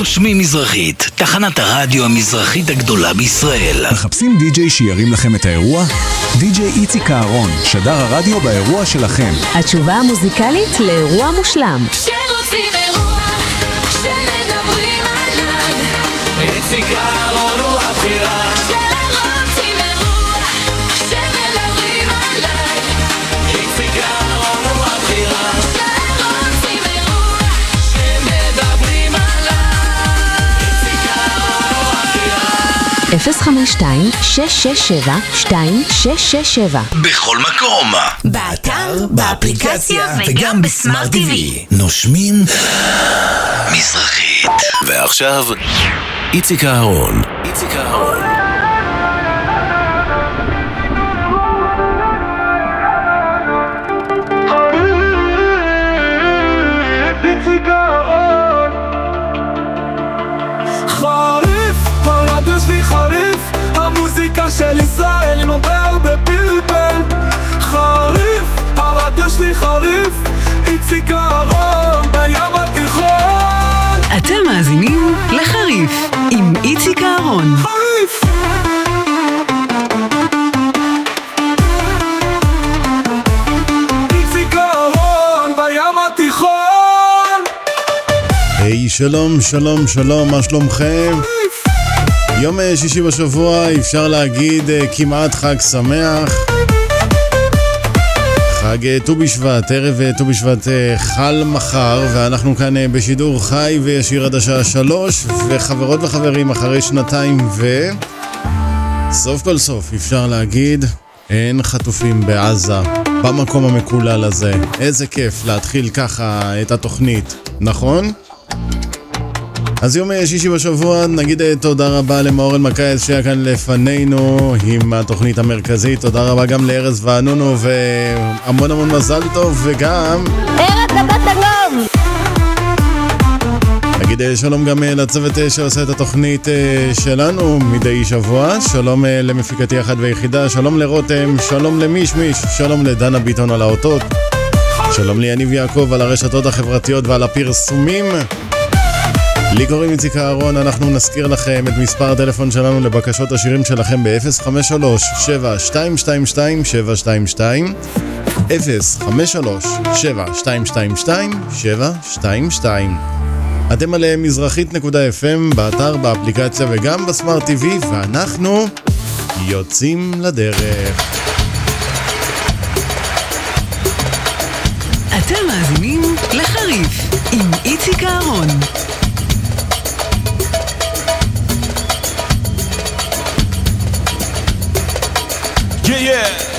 נושמים מזרחית, תחנת הרדיו המזרחית הגדולה בישראל. מחפשים די-ג'יי שירים לכם את האירוע? די-ג'יי איציק אהרון, שדר הרדיו באירוע שלכם. התשובה המוזיקלית לאירוע מושלם. כשרוצים אירוע, כשמדברים עליו, איציק אהרון הוא הבחירה. 052-667-2667 בכל מקום. באתר, באפליקציה וגם בסמארט TV. נושמים מזרחית. ועכשיו, איציק אהרון. איציק אהרון. איציק אהרון. חריף! היי, שלום, שלום, שלום, מה שלומכם? יום אה, שישי בשבוע, אפשר להגיד אה, כמעט חג שמח. חג אה, ט"ו בשבט, ערב אה, ט"ו בשבט אה, חל מחר, ואנחנו כאן בשידור חי וישיר עד השעה שלוש, וחברות וחברים, אחרי שנתיים ו... סוף כל סוף, אפשר להגיד, אין חטופים בעזה, במקום המקולל הזה. איזה כיף להתחיל ככה את התוכנית, נכון? אז יום אה, שישי בשבוע נגיד אה, תודה רבה למאור אלמקייס שהיה כאן לפנינו עם התוכנית המרכזית, תודה רבה גם לארז וענונו והמון המון מזל טוב וגם ארץ הבת הגום! נגיד אה, שלום גם לצוות שעושה את התוכנית שלנו מדי שבוע, שלום למפיקתי אחת ויחידה, שלום לרותם, שלום למישמיש, שלום לדנה ביטון על האותות, שלום ליניב יעקב על הרשתות החברתיות ועל הפרסומים. לי קוראים איציק אהרון, אנחנו נזכיר לכם את מספר הטלפון שלנו לבקשות השירים שלכם ב-053-7222-722 053-7222-722 אתם על מזרחית.fm, באתר, באפליקציה וגם בסמארט TV, ואנחנו יוצאים לדרך. אתם מאזינים לחריף עם איציק אהרון. Yeah,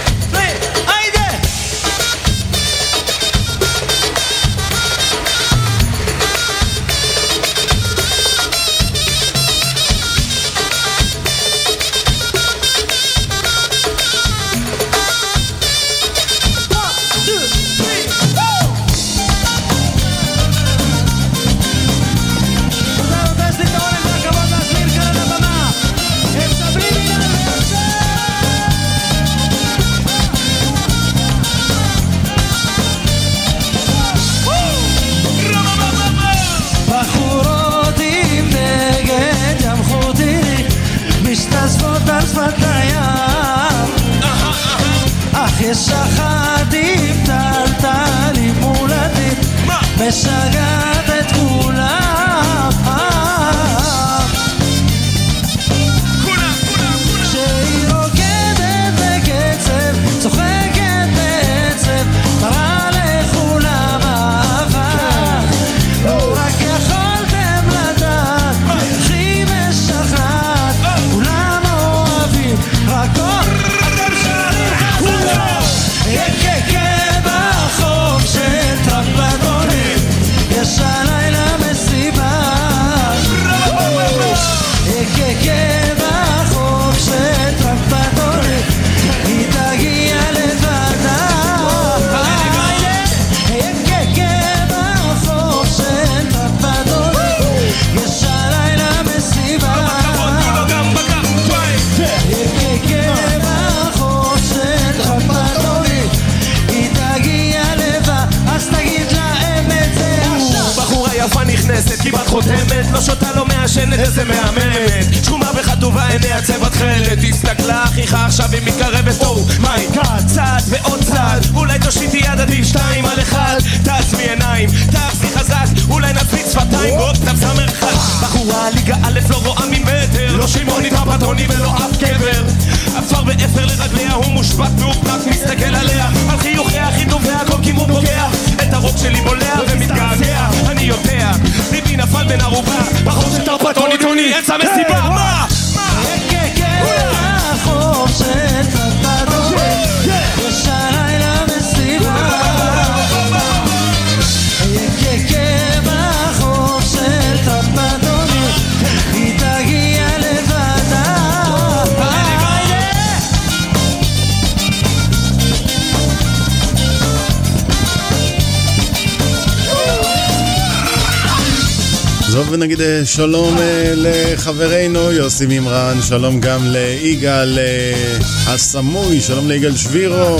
זו ונגיד אה, שלום אה, לחברנו יוסי מימרן, שלום גם ליגאל אה, הסמוי, שלום ליגאל שבירו.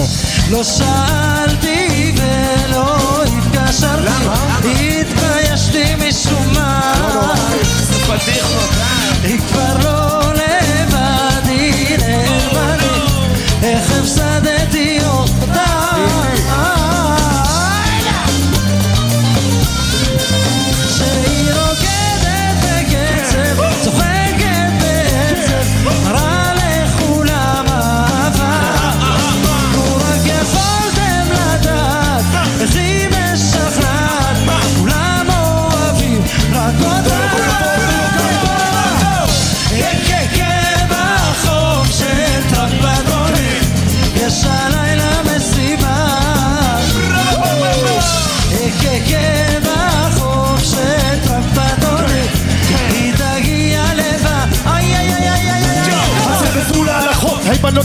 לא שאלתי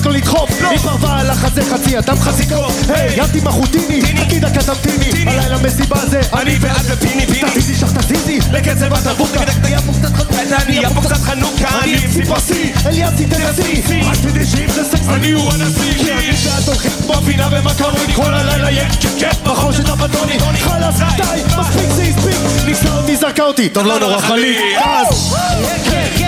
היי בנות לא. לדחוף היא פרווה על החזה חצי אדם חזיקו היי ימתי מחוטיני, תגיד דקה תמתיני הלילה מסיבה זה אני ואת ופיני פיני. תזיזי שח תזיזי לקצב התרבות נהיה פה קצת חנוכה. אני עם סיפסי אליאסי תנסי. רק תדעי שאם זה סקס. אני הוא הנשיא. כי אני ואת הולכים כמו פינה ומקרוני כל הלילה יש כיף בחושת הפטוני חלאס די מספיק זה הספיק. ניסה אותי זרקה אותי. טוב לא נורא חליק אז. ככאב החום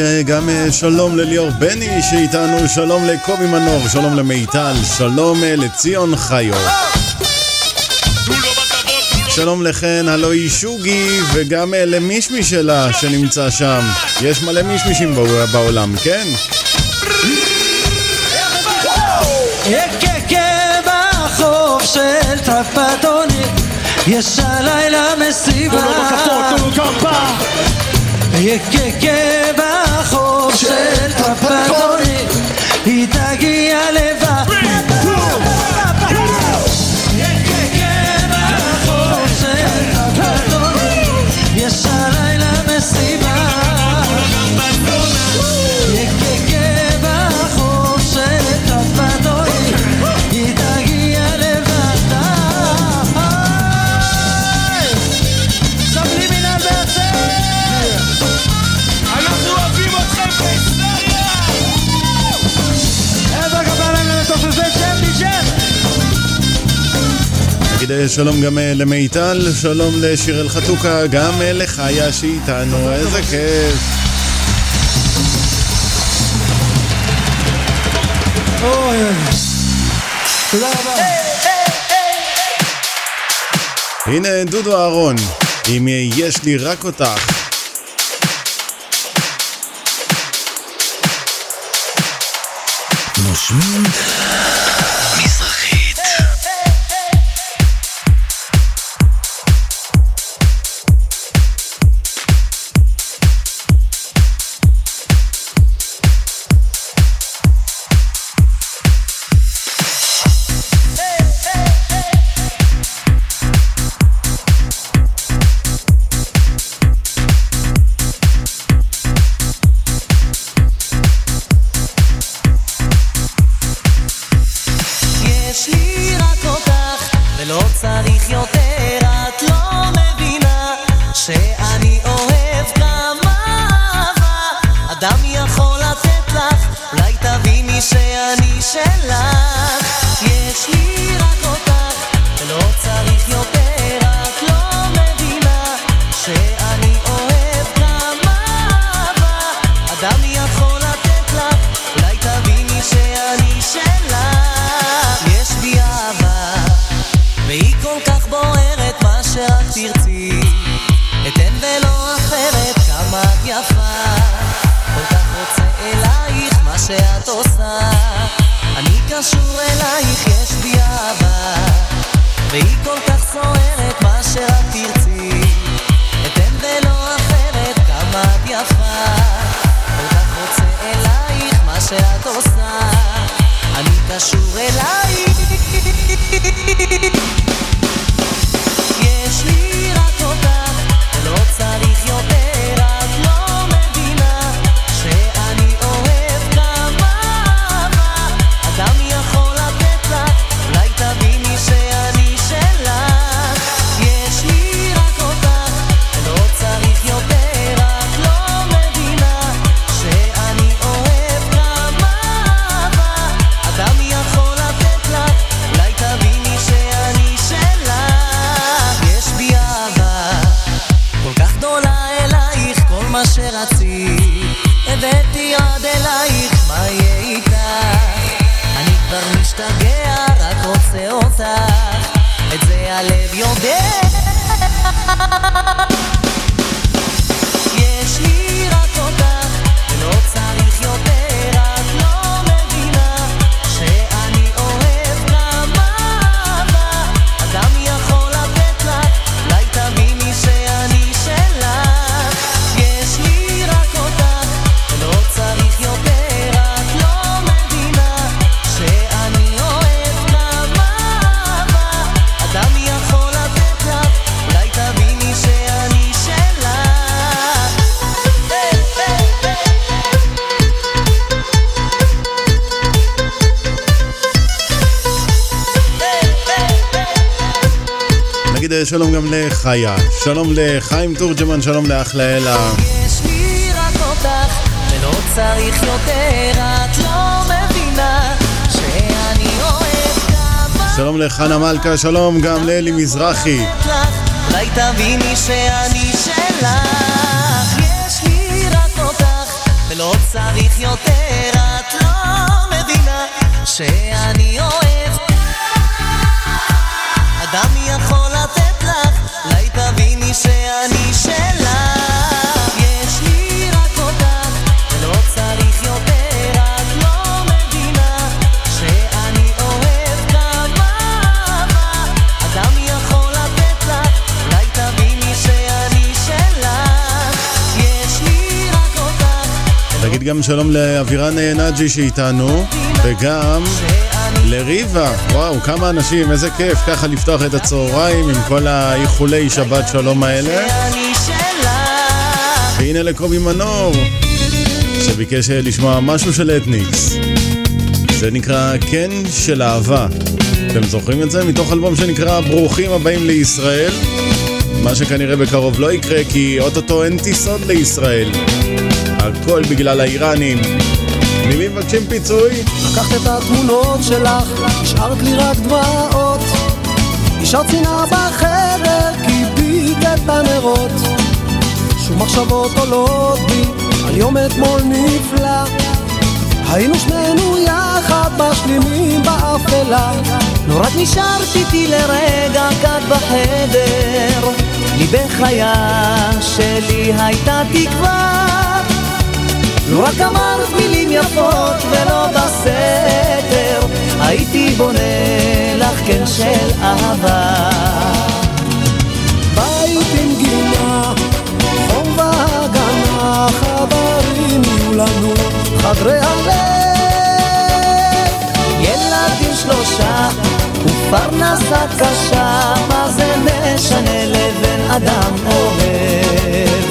אה, גם אה, שלום לליאור בני שאיתנו, שלום לקובי מנור, שלום למיטל, שלום אה, לציון חיו. שלום לכן, הלואי שוגי, וגם למישמי שלה שנמצא שם. יש מלא מישמישים בע- בעולם, כן? של טרקלדונים, יש הלילה מסיבה. ככאב החום של טרקלדונים, היא תגיע לבד. שלום גם אה, למיטל, שלום לשיראל חתוקה, גם אה, לחיה שאיתנו, איזה כיף. תודה רבה. הנה דודו אהרון, אם יש לי רק אותך. נושמים גם לחיה, שלום לחיים תורג'מן, שלום לאחלה אלה. יש לי רק אותך, ולא צריך יותר, את לא מבינה שאני אוהב כמה שלום לחנה מלכה, שלום גם לאלי מזרחי. לך, אולי תביני שאני שלך. יש לי רק אותך, ולא צריך יותר, את לא מבינה שאני אוהב. גם שלום לאבירן נג'י שאיתנו, וגם לריבה. וואו, כמה אנשים, איזה כיף ככה לפתוח את הצהריים עם כל האיחולי שבת שלום האלה. והנה לקובי מנור, שביקש אה, לשמוע משהו של אתניקס. זה נקרא כן של אהבה. אתם זוכרים את זה? מתוך אלבום שנקרא ברוכים הבאים לישראל. מה שכנראה בקרוב לא יקרה כי אוטוטו אין טיסות לישראל. הכל בגלל האיראנים. ממי מבקשים פיצוי? לקחת את התמונות שלך, השארת לי רק דמעות. השארת שנאה בחדר, כיבית את הנרות. שוב מחשבות עולות בי, על יום אתמול נפלא. היינו שנינו יחד משלימים באפלה. לא רק נשארת איתי לרגע כאן בחדר, ליבך היה שלי הייתה תקווה. לו רק אמרת מילים יפות ולא בסתר, הייתי בונה לך כן של אהבה. בית עם גינה, חום והגנה, חדרים יהיו לנו, חדרי הלב. ילדים שלושה ופרנסה קשה, מה זה משנה לבן אדם אוהב?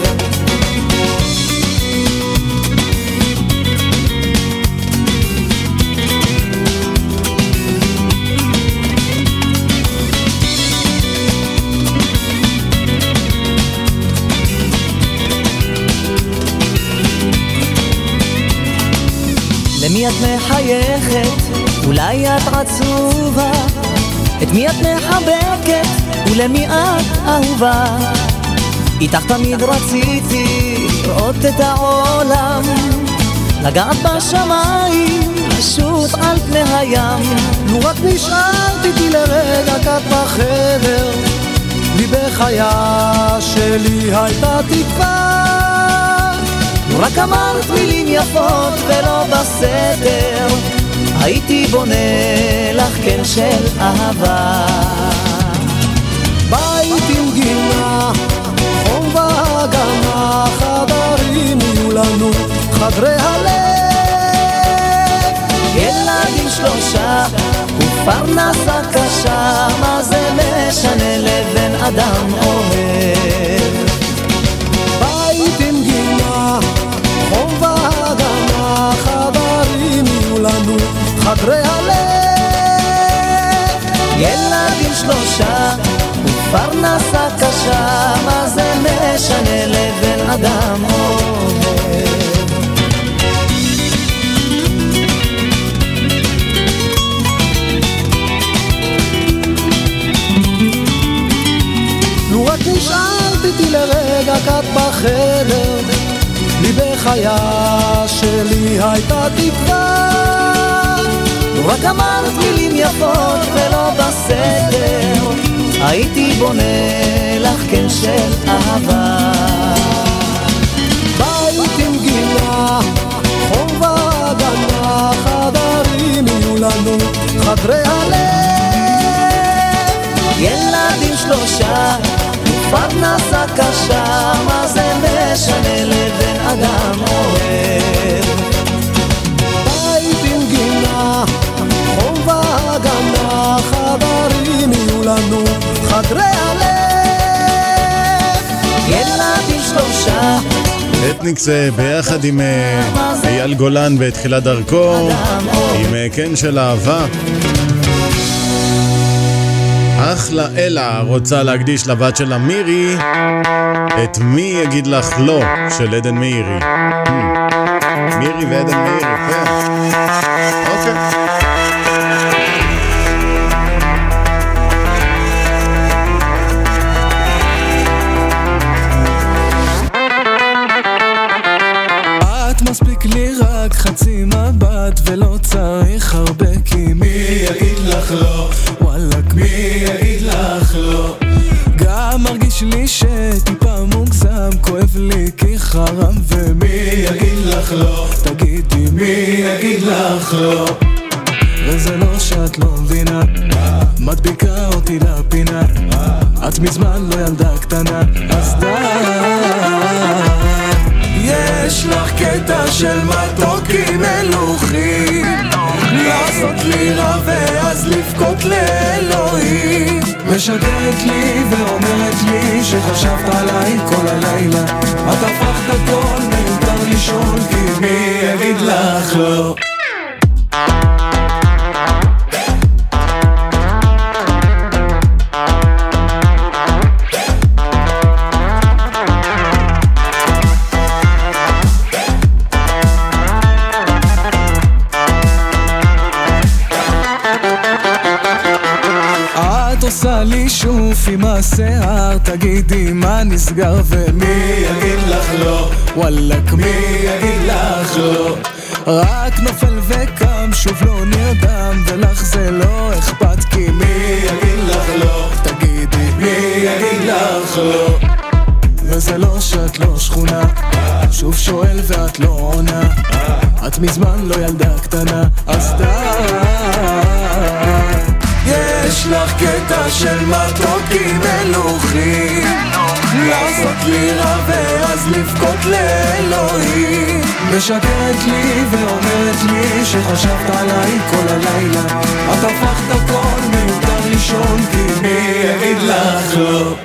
למי את מחייכת? אולי את עצובה? את מי את מחבקת? ולמי את אהובה? איתך תמיד רציתי לראות את העולם, לגעת בשמיים, לשוט על פני הים. לו רק נשארת איתי לרגע קט בחדר, לי בחייה שלי הייתה תקווה. רק אמרת מילים יפות ולא בסדר, הייתי בונה לך קן של אהבה. בית עם גינה, חום והגנה, חדרים יהיו לנו, חדרי הלב. ילדים שלושה ופרנסה קשה, מה זה משנה לבן אדם אוהב? חדרי הלב. ילדים שלושה ופרנסה קשה, מה זה משנה לבן אדם אוהב? לו רק נשארת איתי לרגע קט בחדר, לי בחייה שלי הייתה תקווה. רק אמרת מילים יפות ולא בסדר, הייתי בונה לך קן של אהבה. בית עם גינה, חום והגנה, חדרים יהיו לנו, חדרי הלב. ילדים שלושה ופרנסה קשה, מה זה משנה לבן אדם אוהב? לנו, חדרי הלב. ילדים שלושה אתניקס ביחד עם אה, אייל גולן בתחילת דרכו, עם אה, קן של אהבה. אחלה אלה רוצה להקדיש לבת שלה מירי את מי יגיד לך לא של עדן מאירי. Hmm. מירי ועדן מאירי, כן. אוקיי. ולא צריך הרבה כי מי יגיד לך לא? וואלכ מי יגיד לך לא? גם מרגיש לי שטיפה מוגזם כואב לי כי חרם ומי יגיד לך לא? תגידי מי יגיד לך לא? וזה לא שאת לא מבינה מדביקה אותי לפינה את מזמן לא ילדה קטנה אז די יש לך קטע של מתוקים מלוכים לעשות לי רע ואז לבכות לאלוהים. משקרת לי ואומרת לי שחשבת עליי כל הלילה. את הפכת הכל מיותר לישון כי מי יגיד לך לא עושה לי שוף עם השיער? תגידי מה נסגר ומי יגיד לך לא? וואלכ מי יגיד לך לא? רק נופל וקם שוב לא נרדם ולך זה לא אכפת כי מי יגיד לך לא? תגידי מי יגיד לך לא? וזה לא שאת לא שכונה. שוב שואל ואת לא עונה. את מזמן לא ילדה קטנה אז די יש לך קטע של מתוקים מלוכים לעשות לי רע ואז לבכות לאלוהים. משקרת לי ואומרת לי שחשבת עליי כל הלילה. את הפכת הכל מיותר לישון כי מי יגיד לך לא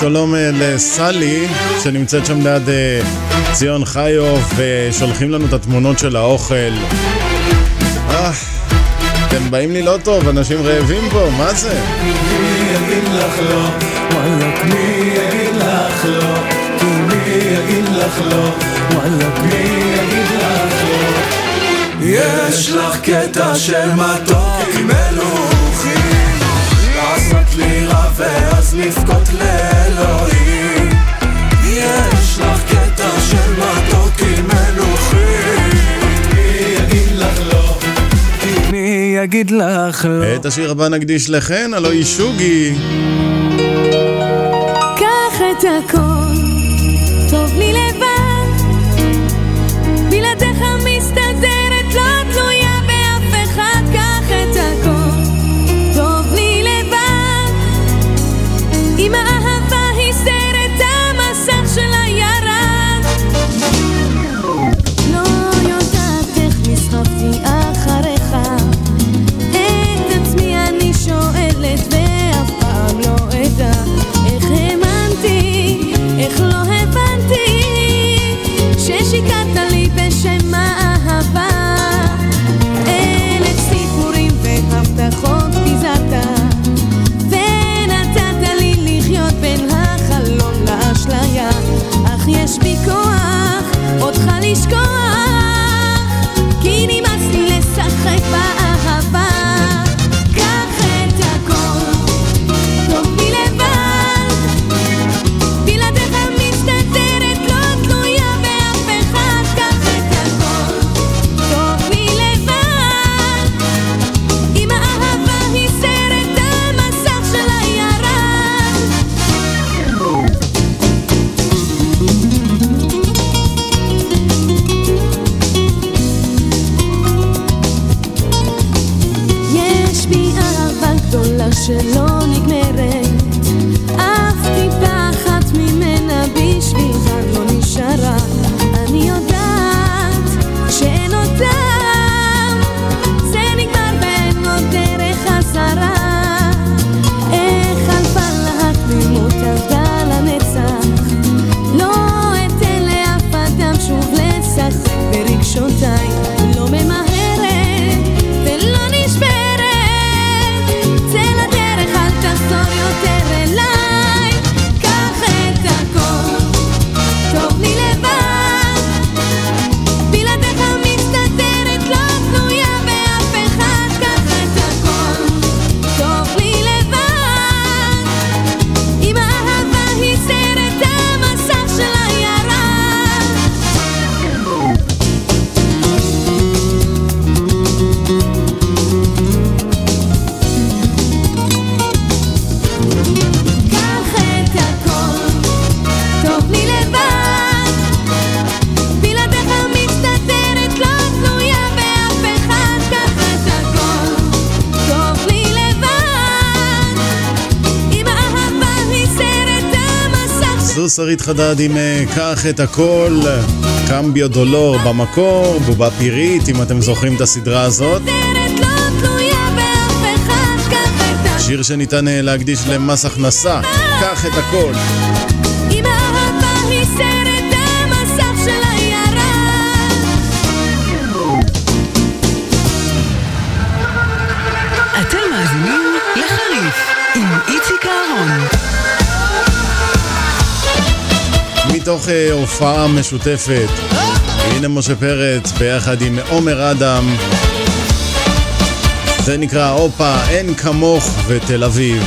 שלום אה, לסלי, שנמצאת שם ליד אה, ציון חיו, ושולחים לנו את התמונות של האוכל. אה, אתם באים לי לא טוב, אנשים רעבים פה, מה זה? מי יגיד לך לא? וואלכ, מי יגיד לך לא? מי יגיד לך לא? וואלכ, מי יגיד לך לא? יש לך קטע של מתוק עם לעשות לי ואז לבכות לאלוהים יש לך קטע של מתוק עם מלוכים מי יגיד לך לא? מי יגיד לך לא? את השיר הבא נקדיש לכן, הלוא היא שוגי. קח את הכל, שרית חדד עם אה, קח את הכל, קמביו דולור במקור, בובה פירית, אם אתם זוכרים את הסדרה הזאת. שיר שניתן אה, להקדיש למס הכנסה, קח את הכל. מתוך אה, הופעה משותפת, הנה משה פרץ ביחד עם עומר אדם. זה נקרא הופה, אין כמוך ותל אביב.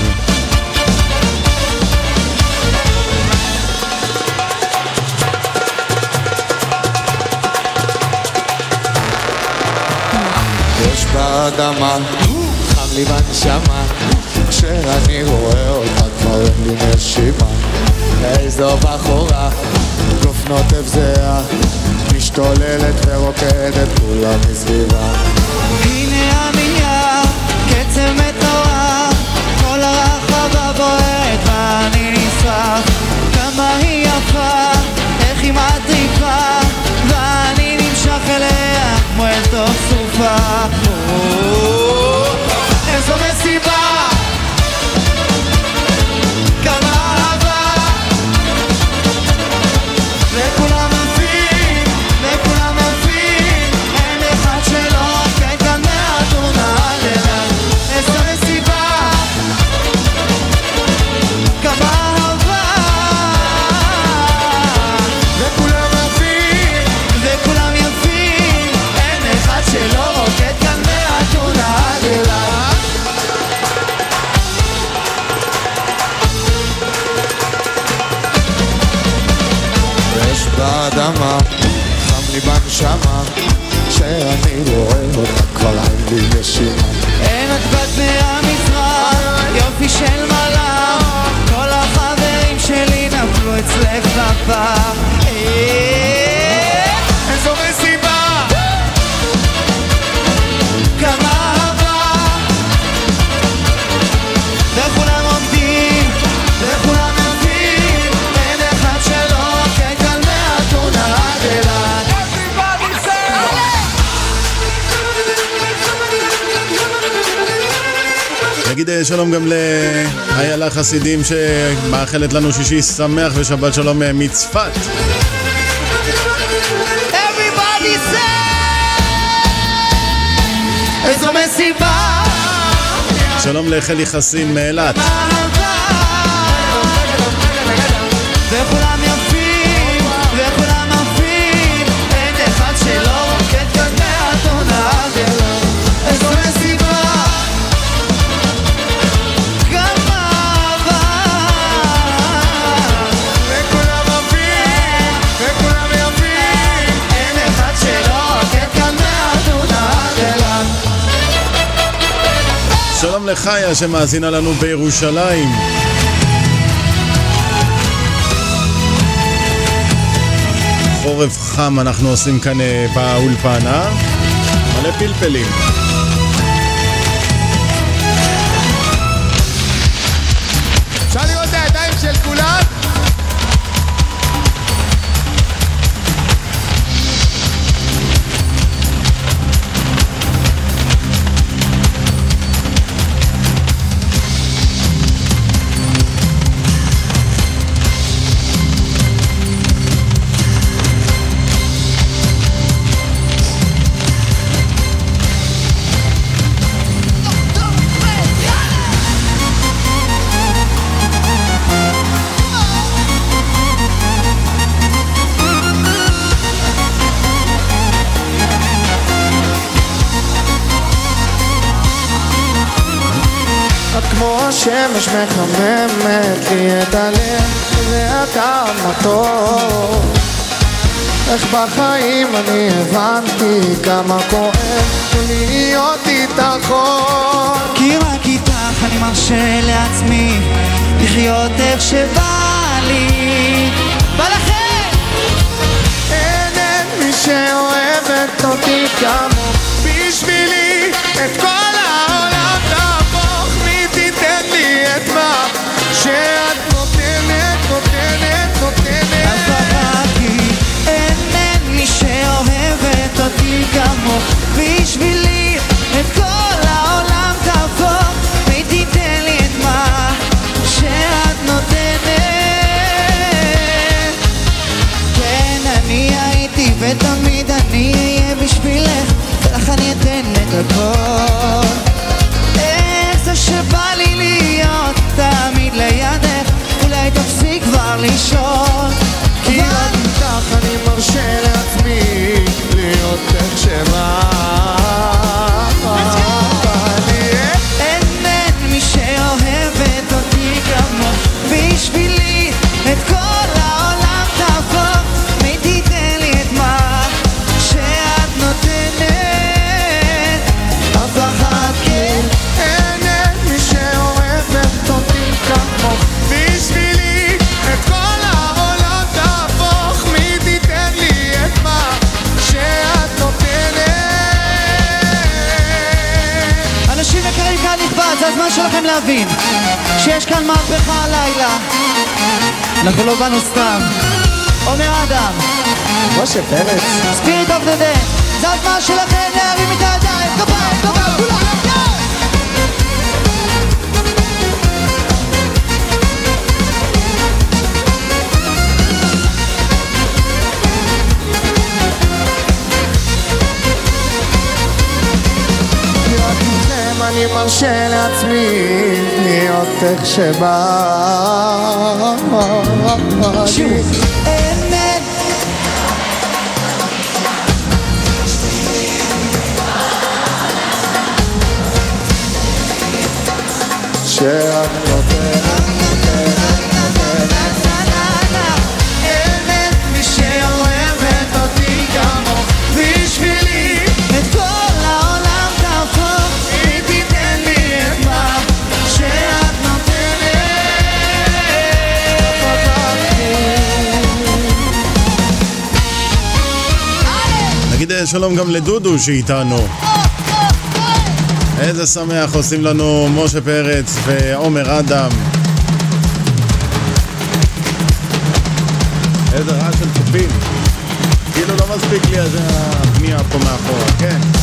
באדמה, חם לי בנשמה, כשאני רואה אותך כבר אין לי נשימה. איזו בחורה, נוטף זהה, משתוללת ורוקדת כולה מסביבה. הנה המניין, קצב מטורף, כל הרחבה בוערת ואני נשרף. כמה היא יפה, איך היא מטריפה, ואני נמשך אליה כמו אל תוך סופה. איזו מסיבה, באדמה, חם לי בנשמה, שאני לא רואה אותה כבר אין לי נשימה. אין את בת מהמזרח, יופי של מלאך, כל החברים שלי נפלו אצלך בפח. נגיד אה, שלום גם לאיילה חסידים שמאחלת לנו שישי שמח ושבת שלום אה, מצפת. איזו מסיבה! שלום לחלי חסין מאילת. לחיה שמאזינה לנו בירושלים. חורף חם אנחנו עושים כאן אה, באולפנה. מלא פלפלים. השמש מחממת לי את הלב ואתה המתוק איך בחיים אני הבנתי כמה כואב להיות איתך. עוד כי רק איתך אני מרשה לעצמי לחיות איך שבא לי. ולכן אין אין מי שאוהבת אותי כמוך בשבילי את כל שאת נותנת, נותנת, אז נותנת. בחרתי אין מי שאוהבת אותי כמוך. בשבילי את כל העולם תהפוך ותיתן לי את מה שאת נותנת. כן אני הייתי ותמיד אני אהיה בשבילך. ולך אני אתן את הכל לשאול כי רק איתך אני מרשה לעצמי להיות איך שבא שלכם להבין שיש כאן מהפכה הלילה. אנחנו לא באנו סתם. עומר אדם. משה פרץ. Spirit of the the זה הזמן שלכם להרים את הידיים. כפיים כפיים אני מרשה לעצמי להיות איך שבא לי. אמת שלום גם לדודו שאיתנו. איזה שמח עושים לנו משה פרץ ועומר אדם. איזה רעש של צופים. כאילו לא מספיק לי אה, הבנייה פה מאחורה, כן.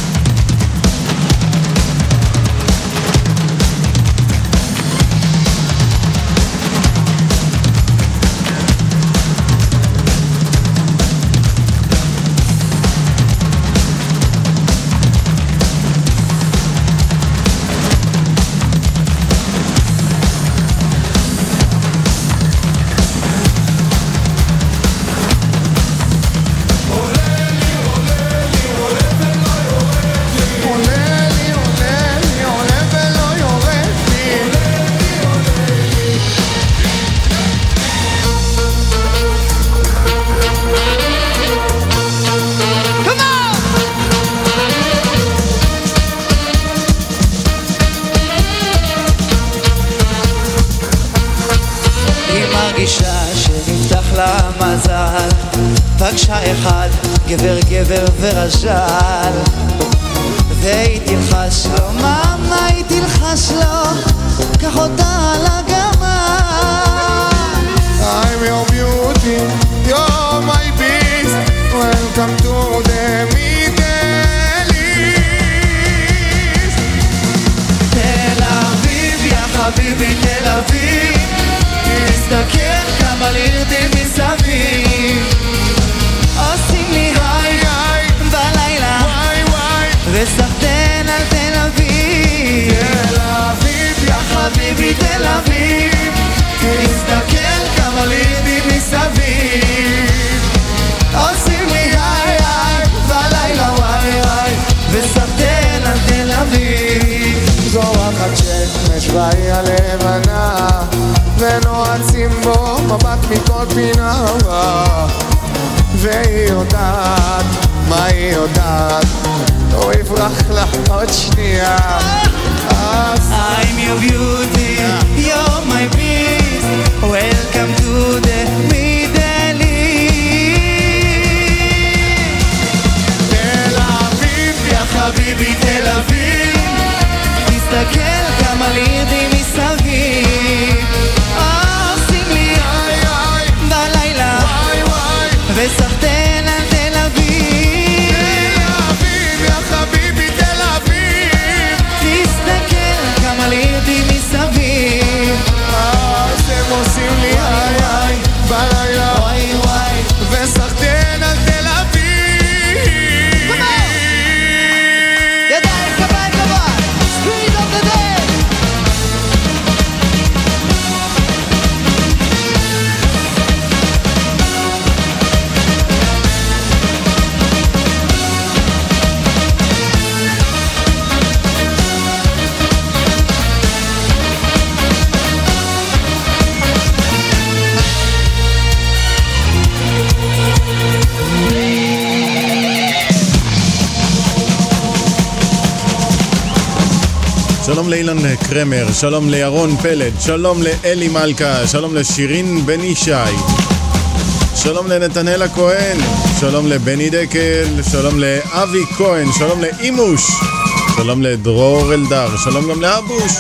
קרמר, שלום לירון פלד, שלום לאלי מלכה, שלום לשירין בן ישי, שלום לנתנאל הכהן, שלום לבני דקל, שלום לאבי כהן, שלום לאימוש, שלום לדרור אלדר, שלום גם לאבוש.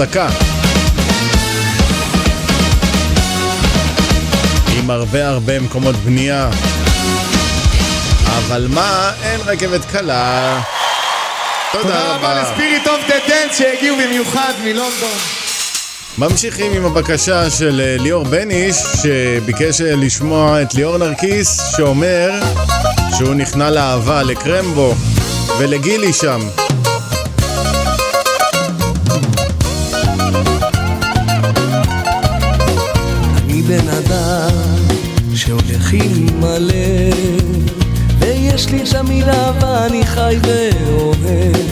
הפסקה. עם הרבה הרבה מקומות בנייה. אבל מה, אין רכבת קלה. תודה רבה. ל Spirit of the Dance שהגיעו במיוחד מלונדון. ממשיכים עם הבקשה של אה, ליאור בניש, שביקש אה, לשמוע את ליאור נרקיס, שאומר שהוא נכנע לאהבה לקרמבו ולגילי שם. עם הלב ויש לי תמיד אהבה, אני חי ואוהב.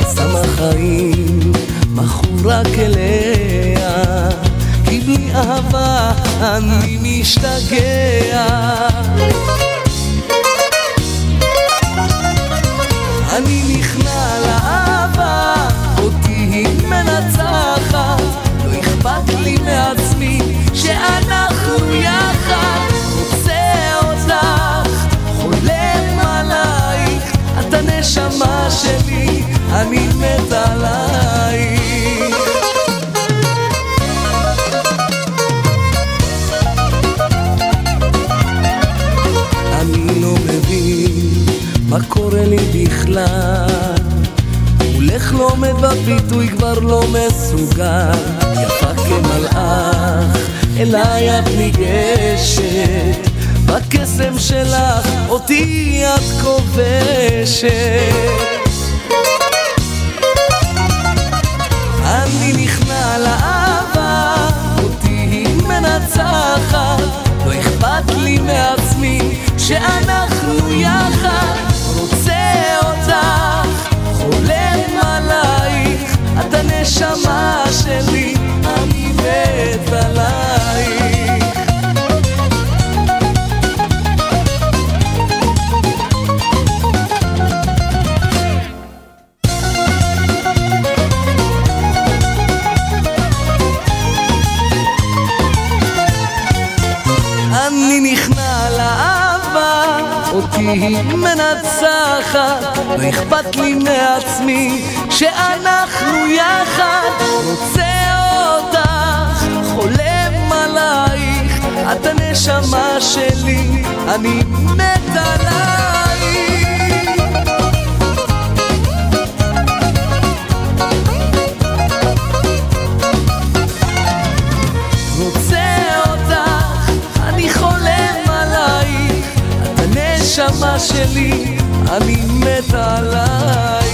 מסע החיים מכור רק אליה כי בלי אהבה אני משתגע הנשמה שלי, אני מת עלייך אני לא מבין מה קורה לי בכלל. מולך לא עומד בפיתוי כבר לא מסוגל. יפה כמלאך אליי את ניגשת בקסם שלך אותי את כובשת. אני נכנע לאהבה, אותי היא מנצחת. לא אכפת לי מעצמי שאנחנו יחד. רוצה את הנשמה שלי, אני מת עלייך מנצחת, לא אכפת לי מעצמי שאנחנו יחד, רוצה אותך, חולם עלייך, את הנשמה שלי, אני מת עלייך. הנשמה שלי, אני מת עלייך.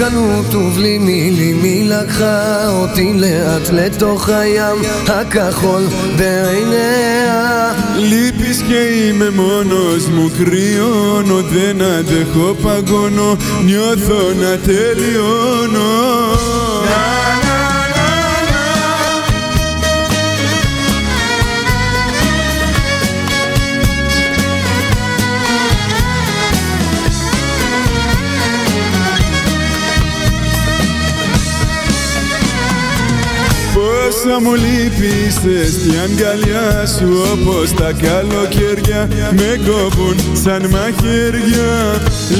בקלות ובלי מילים היא לקחה אותי לאט לתוך הים הכחול בעיניה Lì pischei με μόνος μου κρυώνω Δεν αντέχω παγώνω Νιώθω να τελειώνω θα μου λείπεις θες την αγκαλιά σου όπως τα καλοκαίρια με κόβουν σαν μαχαίρια.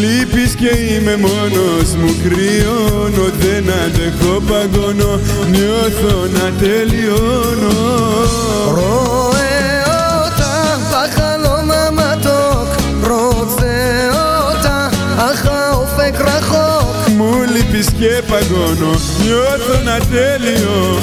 Λείπεις και είμαι μόνος μου κρυώνω δεν αντέχω παγώνω νιώθω να τελειώνω. Ροέωτα, παχαλό μαματόκ, ροθεώτα, αχα piskye pagono nyotso natelio.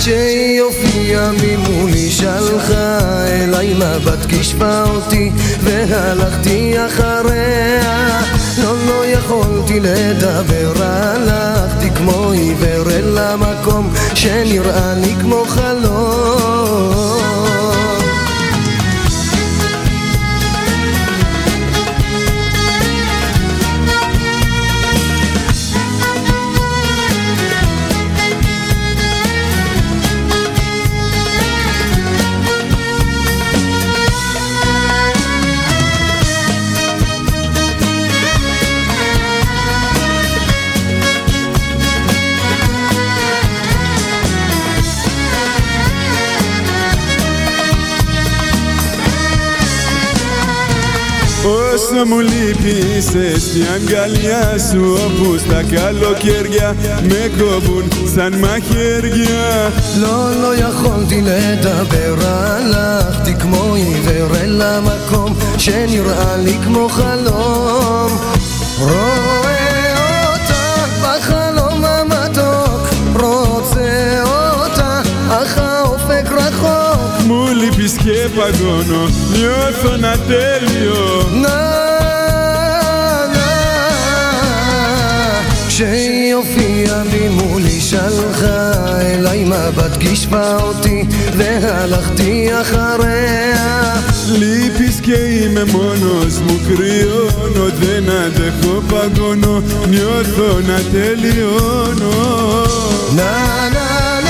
כשיופיע ממולי שלחה אליי מבט כשפה אותי והלכתי אחריה לא, לא יכולתי לדבר, הלכתי כמו עיוור אל המקום שנראה לי כמו חלום Posso lipises Tiangalia su opus Τα καλοκαίρια με κόβουν σαν μαχαίρια לא, לא יכולתי לדבר הלכתי כמו עיוור אל המקום שנראה לי כמו חלום רואה אותה בחלום המתוק רוצה אותה אך האופק רחוק Μου λείπεις και παγώνω Νιώθω να τέλειο να כשהיא הופיעה לי מולי שלחה אליי מבט גישפה אותי והלכתי אחריה Λείπεις και είμαι μόνος μου κρυώνω Δεν αντέχω παγώνω Νιώθω να τελειώνω Να να να να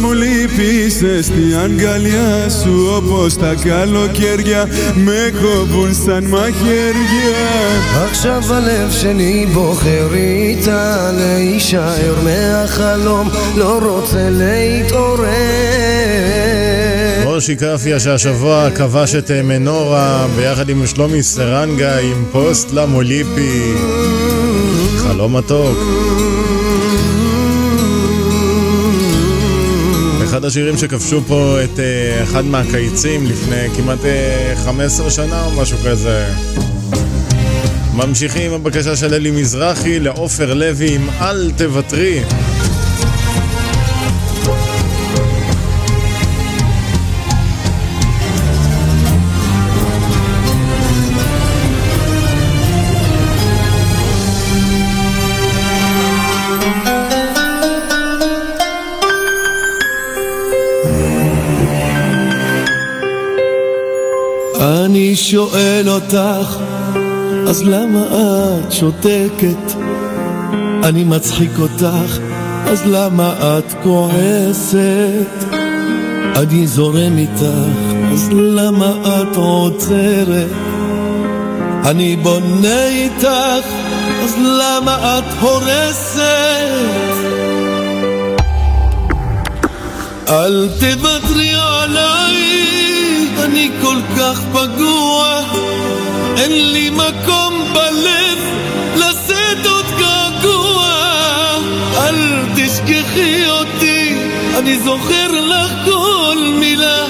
μου λείπεις στη αγκαλιά σου Όπως τα καλοκαίρια με κόβουν σαν μαχαίρια עכשיו הלב שלי בוחר איתה להישאר מהחלום לא רוצה להתעורר רושי קפיה שהשבוע כבש את אה, מנורה ביחד עם שלומי סרנגה עם פוסט למוליפי חלום מתוק אחד השירים שכבשו פה את אה, אחד מהקיצים לפני כמעט אה, 15 שנה או משהו כזה. ממשיכים עם הבקשה של אלי מזרחי לעופר לוי עם אל תוותרי שואל אותך, אז למה את שותקת? אני מצחיק אותך, אז למה את כועסת? אני זורם איתך, אז למה את עוצרת? אני בונה איתך, אז למה את הורסת? אל תוותרי עליי, אני כל כך פגוע, אין לי מקום בלב לשאת עוד געגוע. אל תשכחי אותי, אני זוכר לך כל מילה,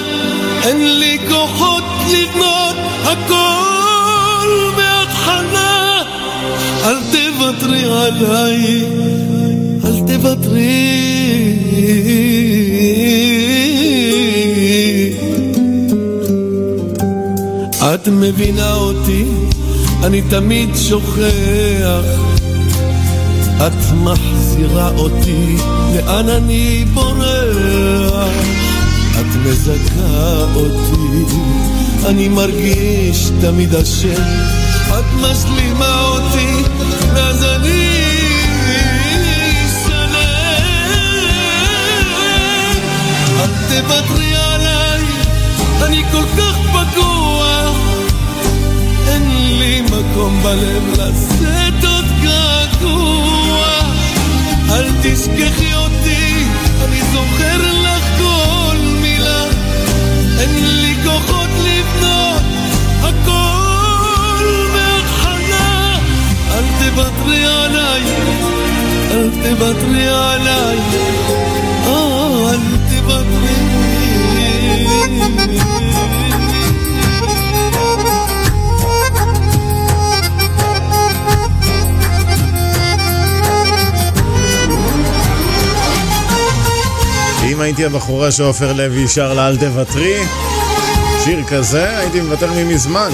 אין לי כוחות לבנות הכל מהתחלה. אל תוותרי עליי, אל תוותרי. את מבינה אותי, אני תמיד שוכח. את מחזירה אותי, לאן אני בורח? את מזכה אותי, אני מרגיש תמיד אשם. את משלימה אותי, ואז אני תוותרי עליי, אני כל כך מקום בלב לשאת עוד געגוע. אל תשכחי אותי, אני זוכר לך כל מילה. אין לי כוחות לבנות הכל מההתחלה. אל תוותרי עליי, אל תוותרי עליי. אה, אל תוותרי. הייתי הבחורה שעופר לוי שר לה אל תוותרי, שיר כזה, הייתי מוותר ממזמן.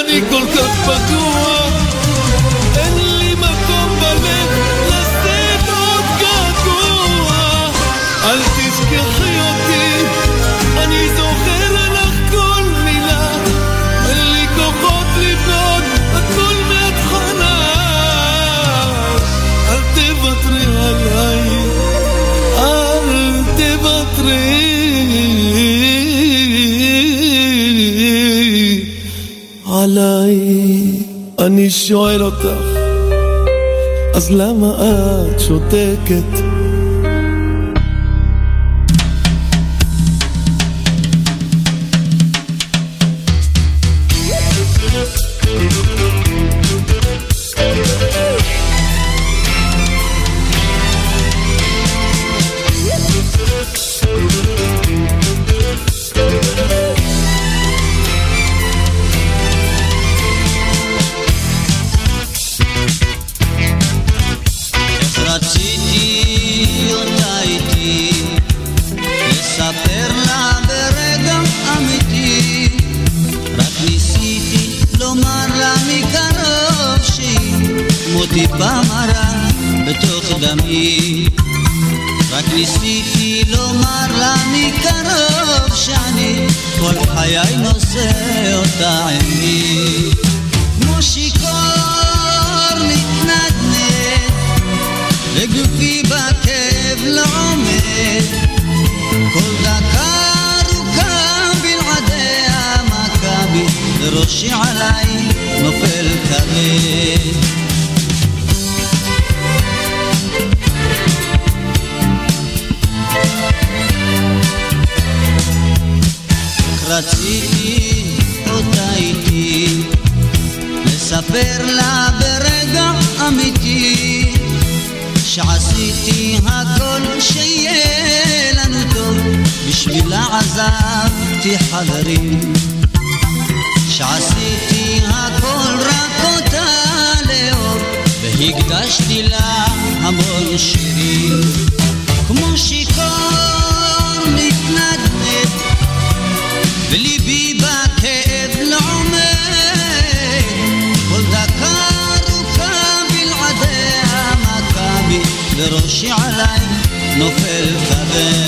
אני כל כך פגוע. שואל אותך, אז למה את שותקת? no fel cadere.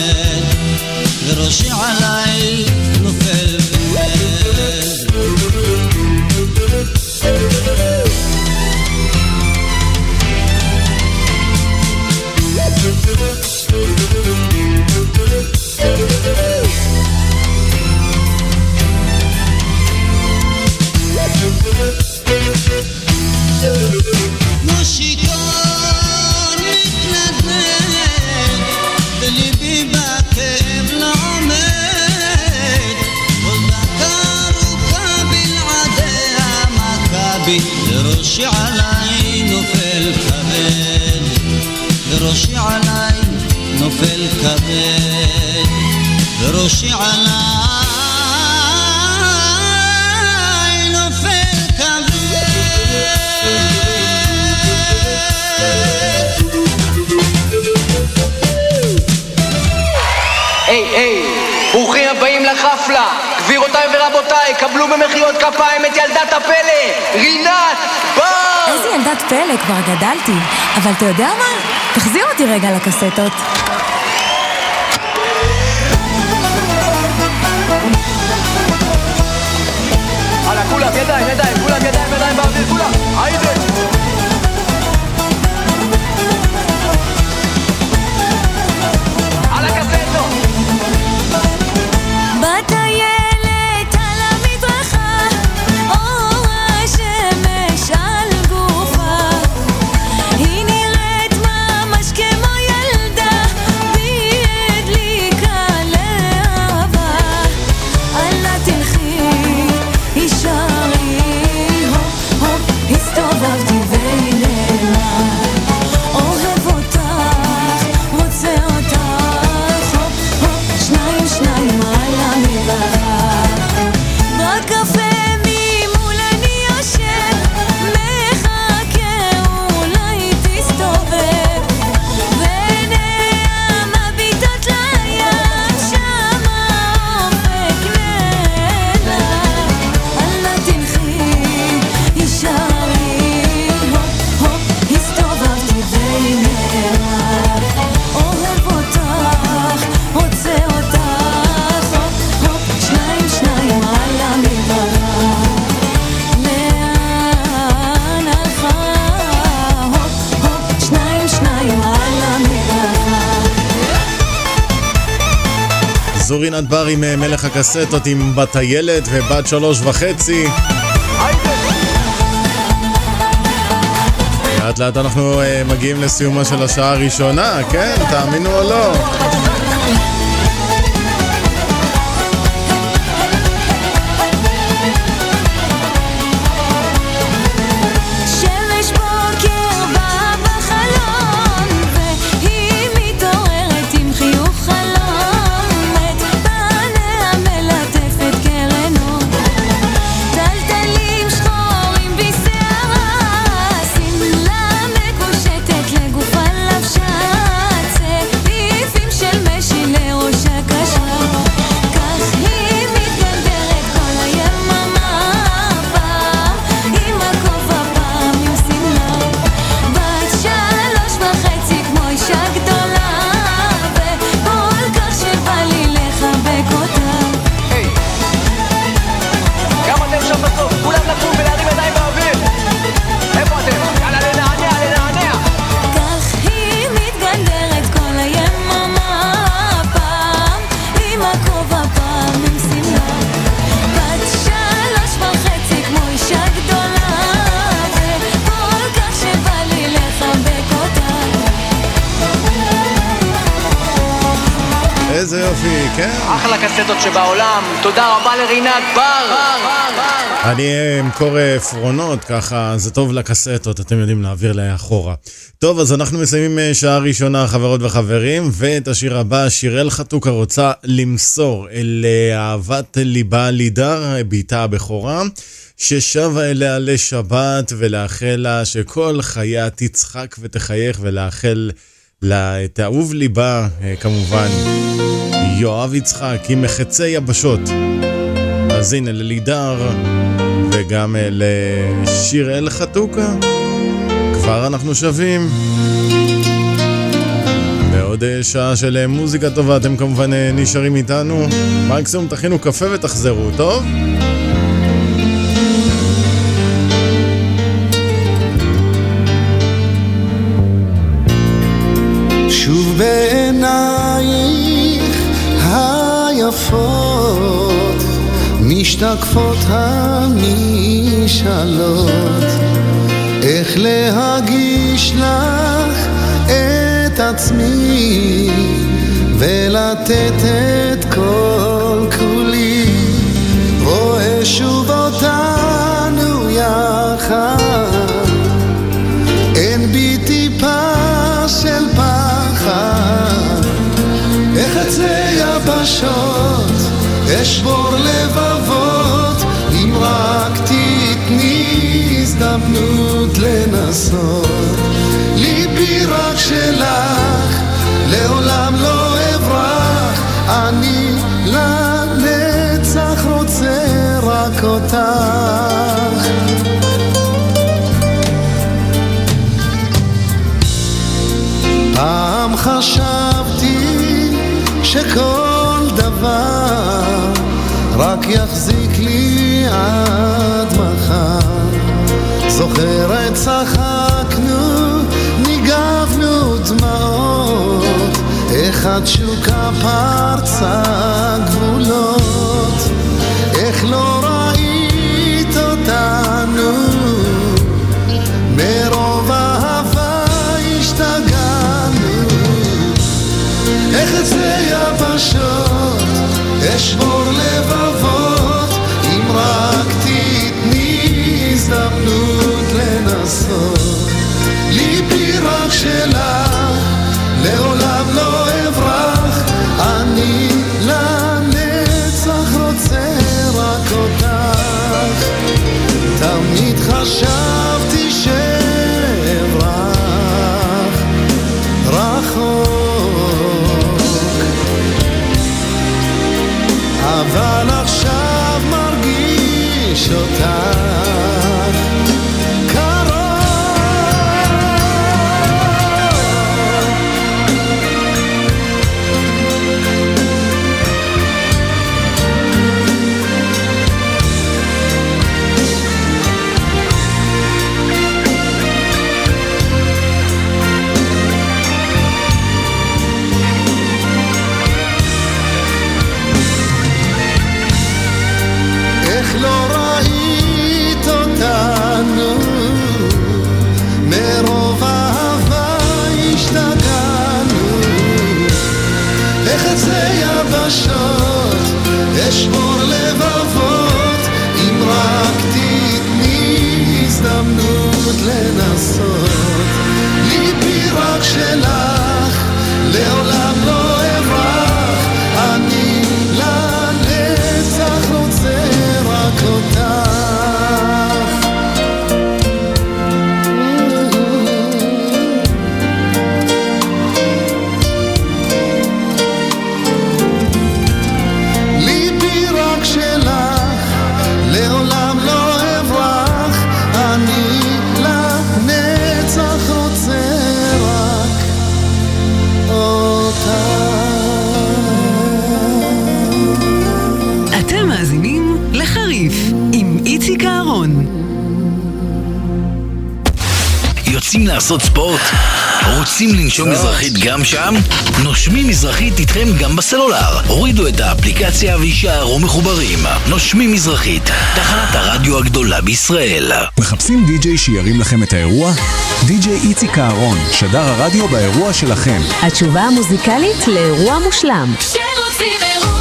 פלא, כבר גדלתי. אבל אתה יודע מה? תחזיר אותי רגע לקסטות. עם אה, מלך הקסטות עם בת הילד ובת שלוש וחצי. לאט לאט אנחנו אה, מגיעים לסיומה של השעה הראשונה, כן? תאמינו או לא. לרינת בר! אני אה, אמכור אה, עפרונות, ככה זה טוב לקסטות, אתם יודעים להעביר לאחורה. טוב, אז אנחנו מסיימים אה, שעה ראשונה, חברות וחברים, ואת השיר הבא, שיראל חתוקה רוצה למסור אל אה, אהבת ליבה לידר, אה, בתה הבכורה, ששבה אליה לשבת, ולאחל לה שכל חייה תצחק ותחייך, ולאחל לה את אהוב ליבה, אה, כמובן, יואב יצחק, עם מחצי יבשות. אז הנה ללידר וגם אה, לשיראל חתוקה. כבר אנחנו שווים. בעוד אה, שעה של אה, מוזיקה טובה, אתם כמובן נשארים איתנו. מקסימום תכינו קפה ותחזרו, טוב? שוב בעינייך היפות משתקפות המשאלות איך להגיש לך את עצמי ולתת את כל כולי. רואה שוב אותנו יחד. אין בי טיפה של פחד. איך אצא יבשות אשבור לבבות הזדמנות לנסות. ליבי רק שלך לעולם לא אברח. אני לנצח רוצה רק אותך. פעם חשבתי שכל דבר רק יחזיק לי עד מחר זוכרת צחקנו, ניגבנו דמעות. איך התשוקה פרצה גבולות. איך לא ראית אותנו? מרוב אהבה השתגענו. איך אצא יבשות? אשבור אבל עכשיו מרגיש אותך לעשות ספורט? רוצים לנשום מזרחית גם שם? נושמים מזרחית איתכם גם בסלולר. הורידו את האפליקציה ויישארו מחוברים. נושמים מזרחית, תחנת הרדיו הגדולה בישראל. מחפשים די-ג'יי שירים לכם את האירוע? די-ג'יי איציק אהרון, שדר הרדיו באירוע שלכם. התשובה המוזיקלית לאירוע מושלם. כשרוצים אירוע,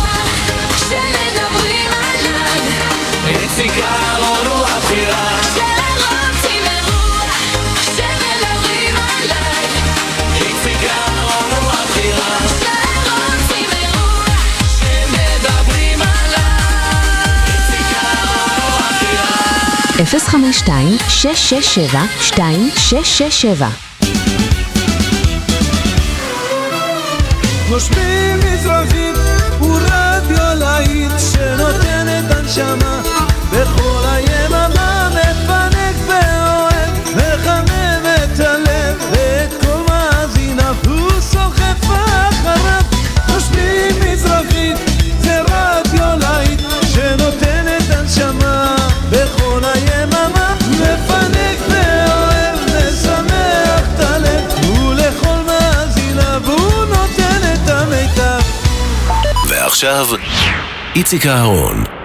052-667-2667 נושמים מזרחית הוא רדיו להיט שנותן את הנשמה ועכשיו, איציק אהרון.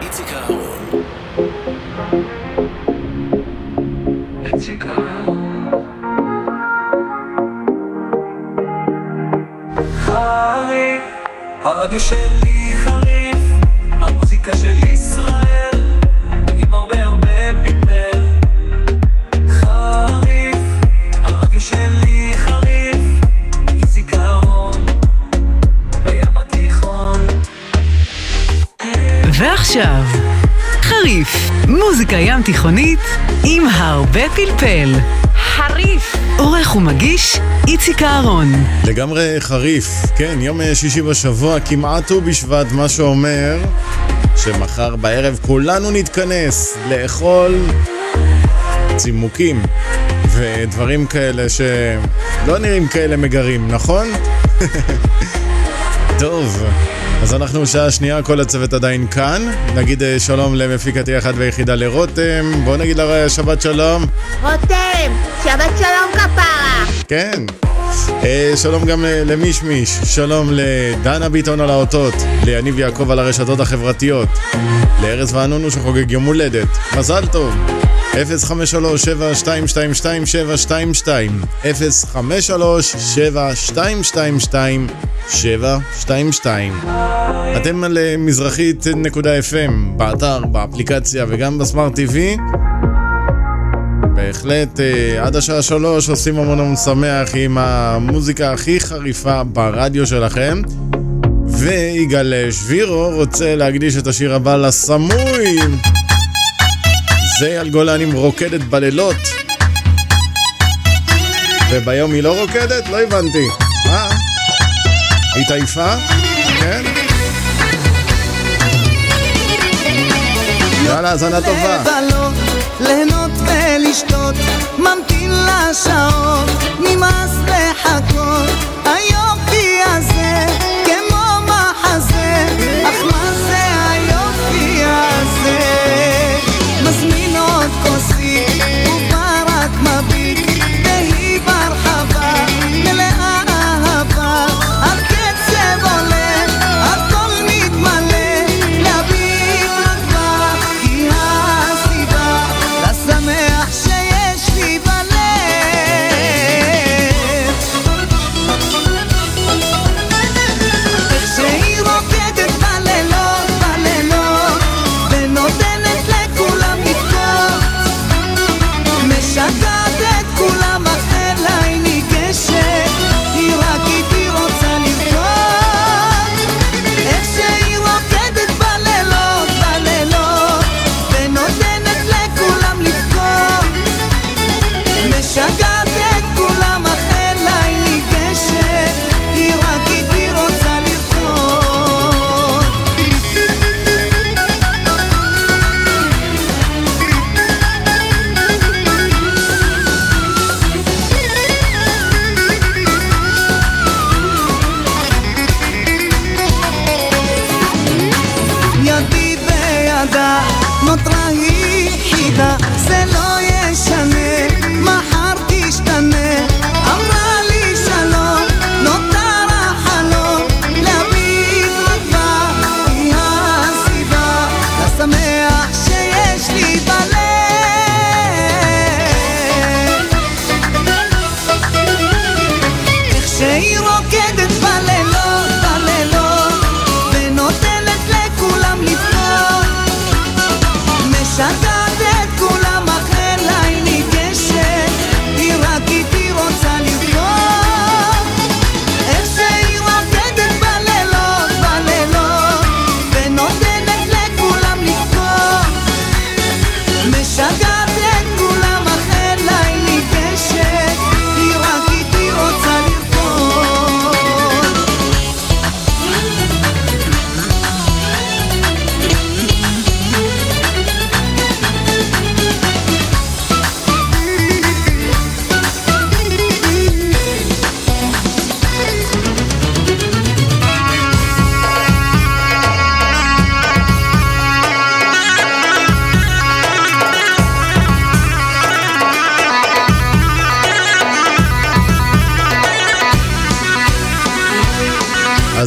תיכונית עם הרבה פלפל. חריף. עורך ומגיש איציק אהרון. לגמרי חריף, כן, יום אה, שישי בשבוע, כמעט הוא בשבט, מה שאומר שמחר בערב כולנו נתכנס לאכול צימוקים ודברים כאלה שלא נראים כאלה מגרים, נכון? טוב, אז אנחנו שעה שנייה, כל הצוות עדיין כאן. נגיד אה, שלום למפיקתי אחת והיחידה לרותם. בואו נגיד לה שבת שלום. רותם, שבת שלום כפרה. כן. אה, שלום גם אה, למישמיש, שלום לדנה ביטון על האותות, ליניב יעקב על הרשתות החברתיות, לארז וענונו שחוגג יום הולדת, מזל טוב! 053-722-722 053-722-722 אתם על אה, מזרחית.fm, באתר, באפליקציה וגם בסמארט TV בהחלט, אה, עד השעה שלוש עושים המון המון שמח עם המוזיקה הכי חריפה ברדיו שלכם. ויגאל שבירו רוצה להקדיש את השיר הבא לסמוי. זה על גולן עם רוקדת בלילות. וביום היא לא רוקדת? לא הבנתי. מה? היא טייפה? כן? יאללה, האזנה טובה. ליהנות ולשתות, ממתין לשעות, נמאס לחכות,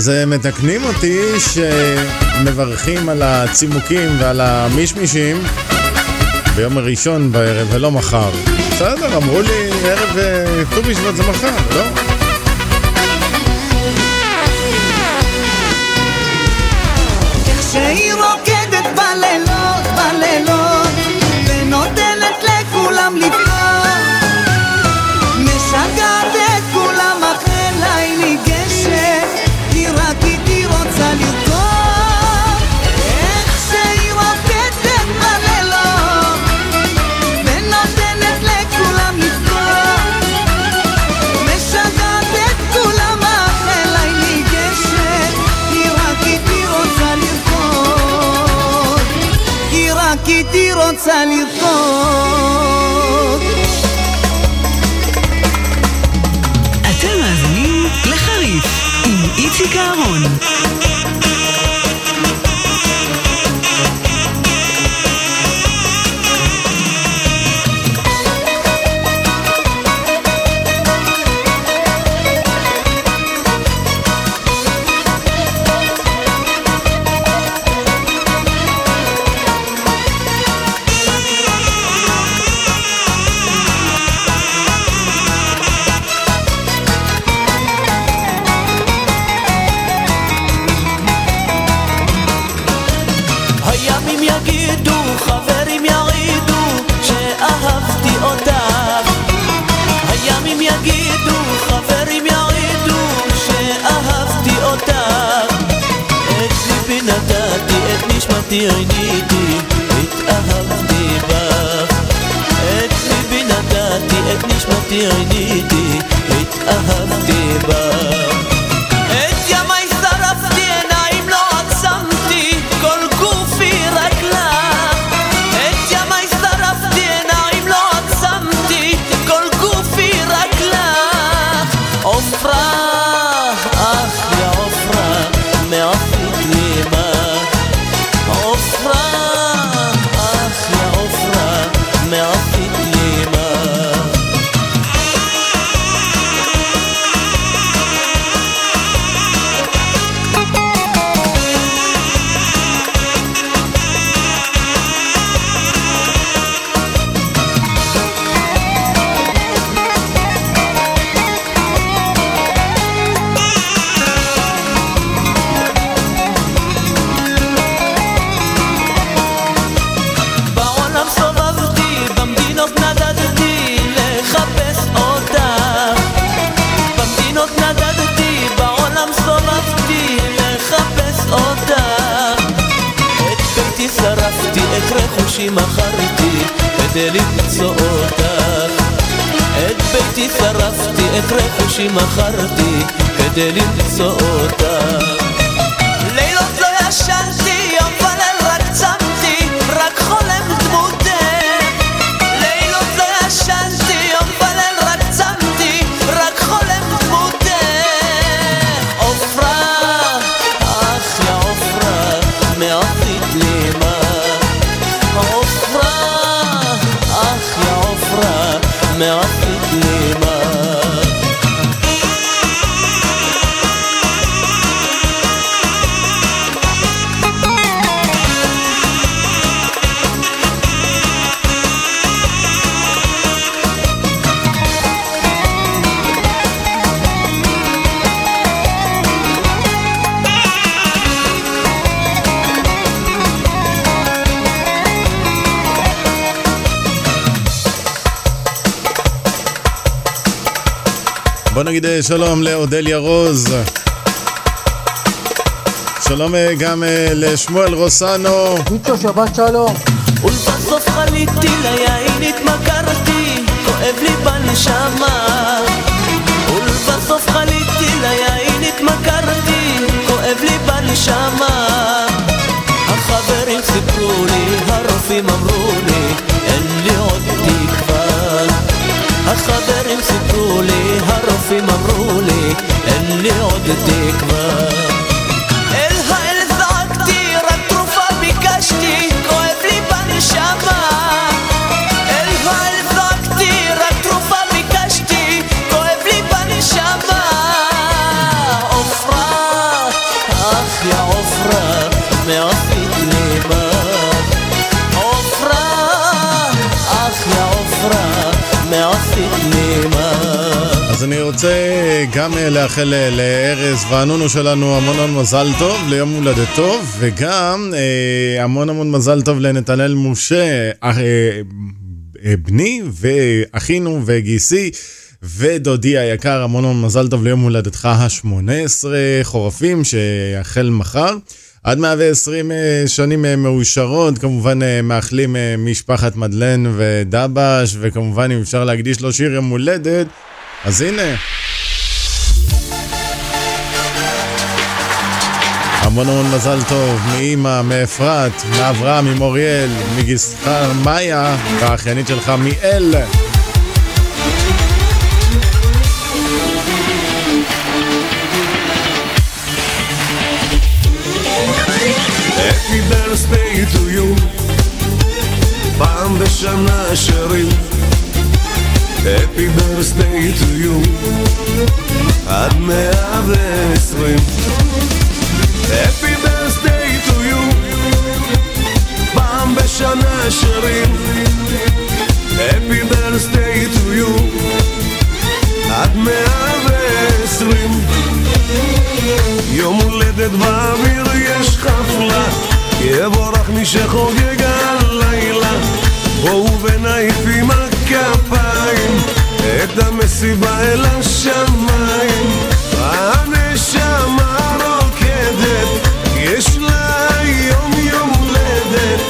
אז מתקנים אותי שמברכים על הצימוקים ועל המישמישים ביום הראשון בערב ולא מחר. בסדר, אמרו לי ערב אה, ט"ו בשבט זה מחר, לא? Cicaron. אה, שלום לאודליה רוז. שלום אה, גם אה, לשמואל רוסנו. ביטו, שבת שלום. ולבסוף חליתי ליין התמכרתי, כואב לי בנשמה. ולבסוף חליתי ליין התמכרתי, כואב לי בנשמה. החברים סיפרו לי, הרופאים אמרו לי, אין לי עוד תקווה. החברים לי, הרופאים אמרו לי אין רוצה גם אה, לאחל אה, לארז והנונו שלנו המון המון מזל טוב ליום הולדת טוב, וגם אה, המון המון מזל טוב לנתנאל משה, בני ואחינו וגיסי. ודודי היקר, המון המון מזל טוב ליום הולדתך ה-18 חורפים שיחל מחר. עד 120 אה, שנים מאושרות, כמובן מאחלים משפחת מדלן ודבש, וכמובן אם אפשר להקדיש לו שיר יום הולדת, אז הנה. המון המון מזל טוב מאימא, מאפרת, מאברהם, ממוריאל, מגיסתך מאיה, והאחיינית שלך מיאל. Happy birthday to you פעם בשנה שרים Happy birthday to you. עד מאה ועשרים. Happy birthday to you. פעם בשנה שרים. Happy birthday to you. עד מאה ועשרים. יום הולדת באוויר יש חפלה. יבורך מי שחוגג הלילה. בואו ונעיף עם הכפיים את המסיבה אל השמיים. הנשמה רוקדת יש לה יום יום הולדת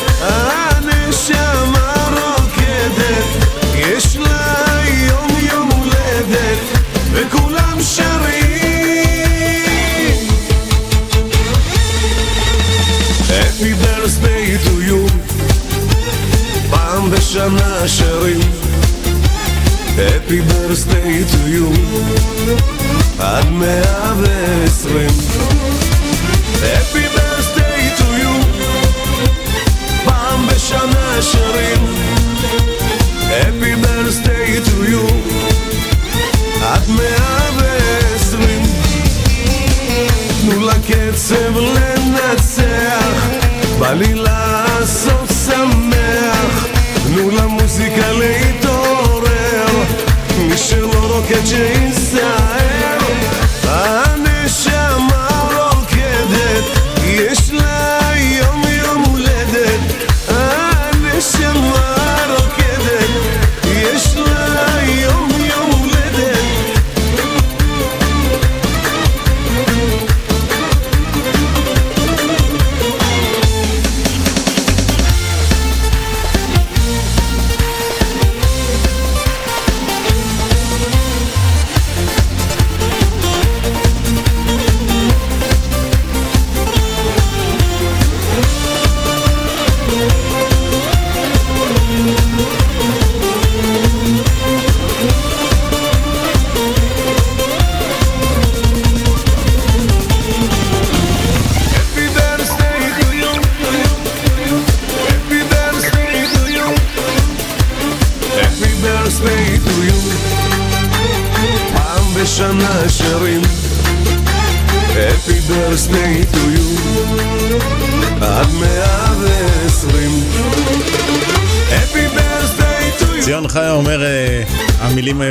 בשנה שרים. Happy birthday to you. עד מאה ועשרים. Happy birthday to you. פעם בשנה שרים. Happy birthday to you. עד מאה ועשרים. תנו לקצב לנצח, בא שלא רוקד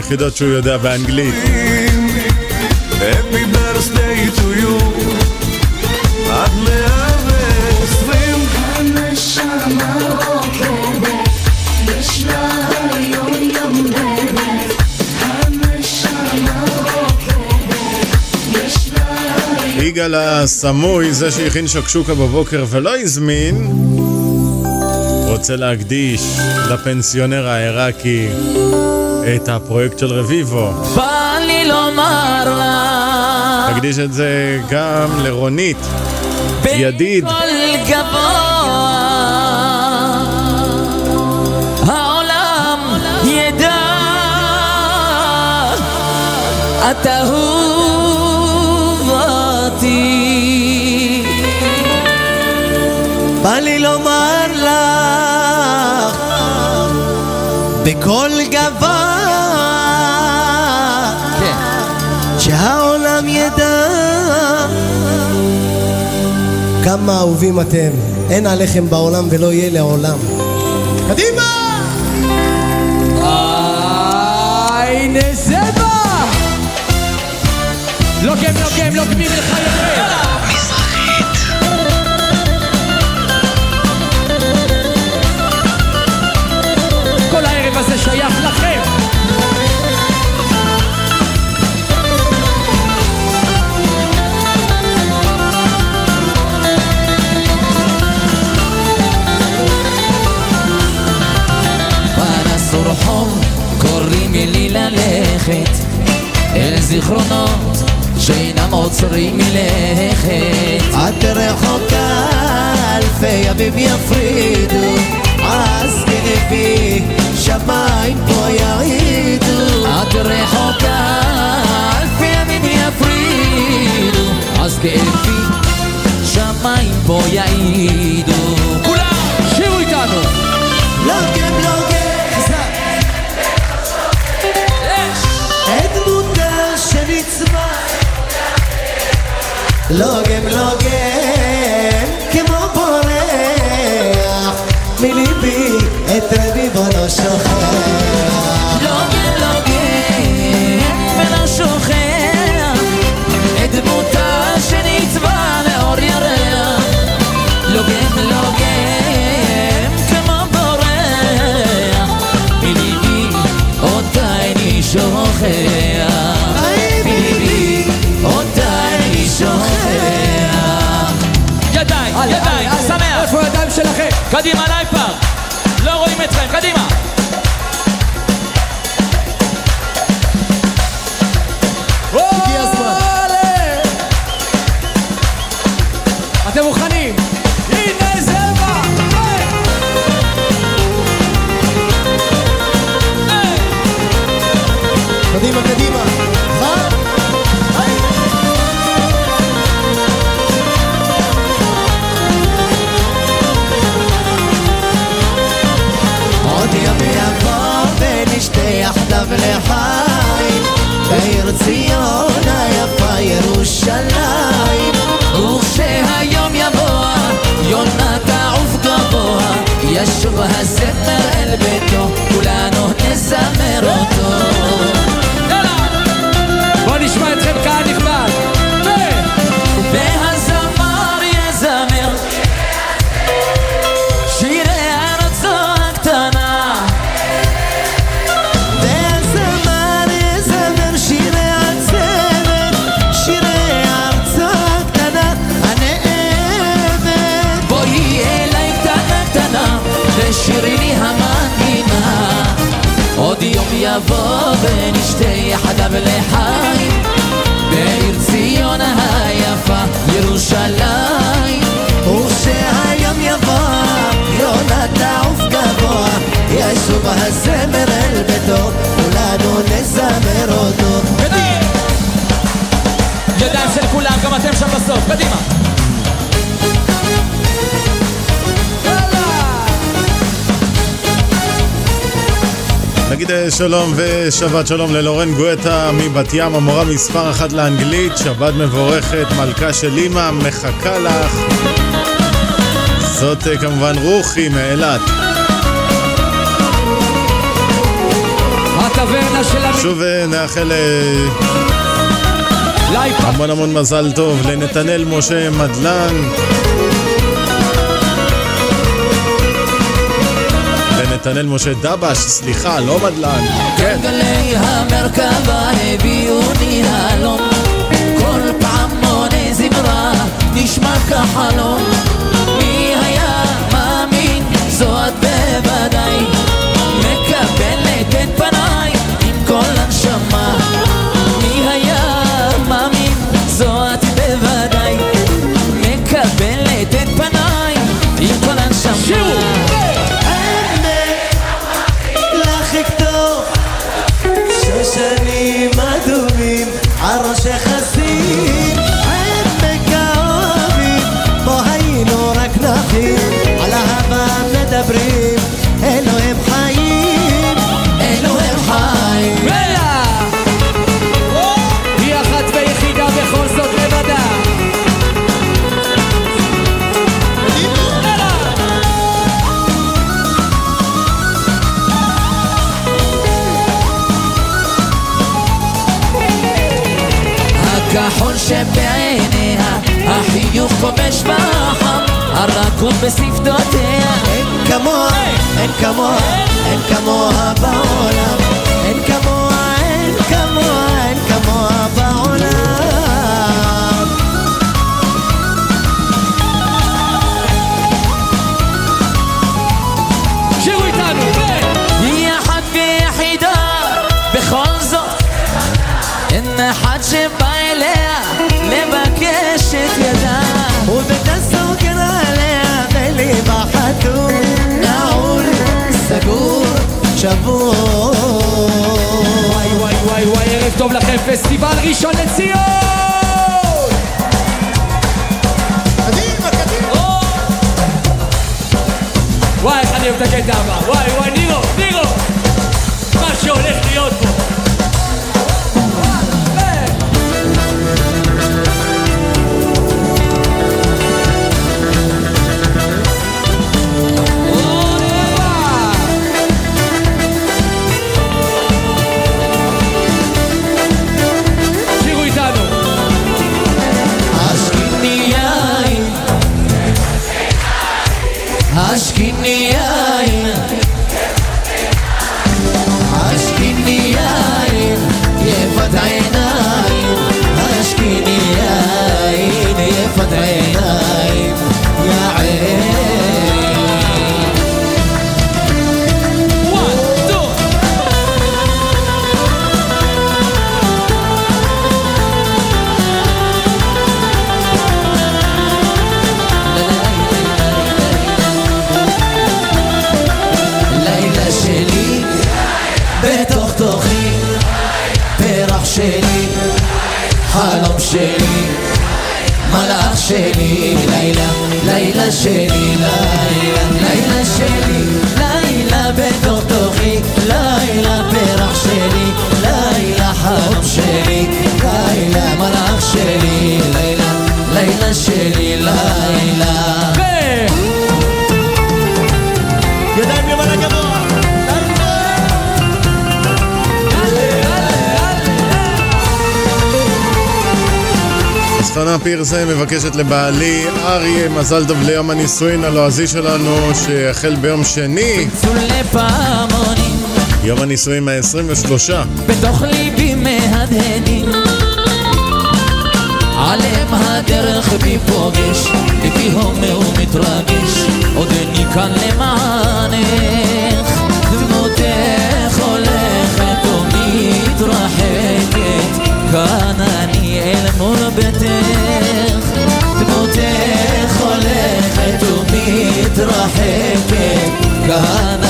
היחידות שהוא יודע באנגלית. Happy birthday to you. עד מאה ועשרים. הנשמה יש לה יום יגאל הסמוי, זה שהכין שקשוקה בבוקר ולא הזמין, רוצה להקדיש לפנסיונר העיראקי את הפרויקט של רביבו. בא לי לומר לה נקדיש את זה גם לרונית, ידיד. את אהובתי בא לי לומר לך בקול גבוה כמה אהובים אתם, אין עליכם בעולם ולא יהיה לעולם. קדימה! הנה זה בא! לוגם לוגם לוגמים לך יותר! זיכרונות שאינם עוצרים מלכת. את רחוקה, אלפי ימים יפרידו, אז כלפי שמיים ידיים, שמח. איפה הידיים שלכם? קדימה לייפר. שלום ושבת שלום ללורן גואטה מבת ים, המורה מספר אחת לאנגלית, שבת מבורכת, מלכה של אימא, מחכה לך. זאת אה, כמובן רוחי מאילת. הטברנה של. שוב אה, נאחל אה, המון המון מזל טוב לנתנאל משה מדלן. לנתנאל משה דבש, סליחה, לא מדלן. כן. גלי המרכבה הביאוני הלום כל פעמוני זמרה נשמע כחלום מי היה מאמין זו את בוודאי מקבלת את פניי שבעיניה, הרכות בשפתותיה. אין כמוה, אין כמוה, אין כמוה בעולם. שבור. וואי וואי וואי וואי, ערב טוב לכם, פסטיבל ראשון לציון! קדימה, קדימה. וואי, איך אני אוהב את הקטע הבא. וואי פירסה מבקשת לבעלי אריה מזל טוב ליום הנישואין הלועזי שלנו שהחל ביום שני, יום הנישואין ה-23. בתוך ליבי מהדהדים. עליהם הדרך בי פוגש, ליבי הומה ומתרגש, עוד אני כאן למענך. जहाना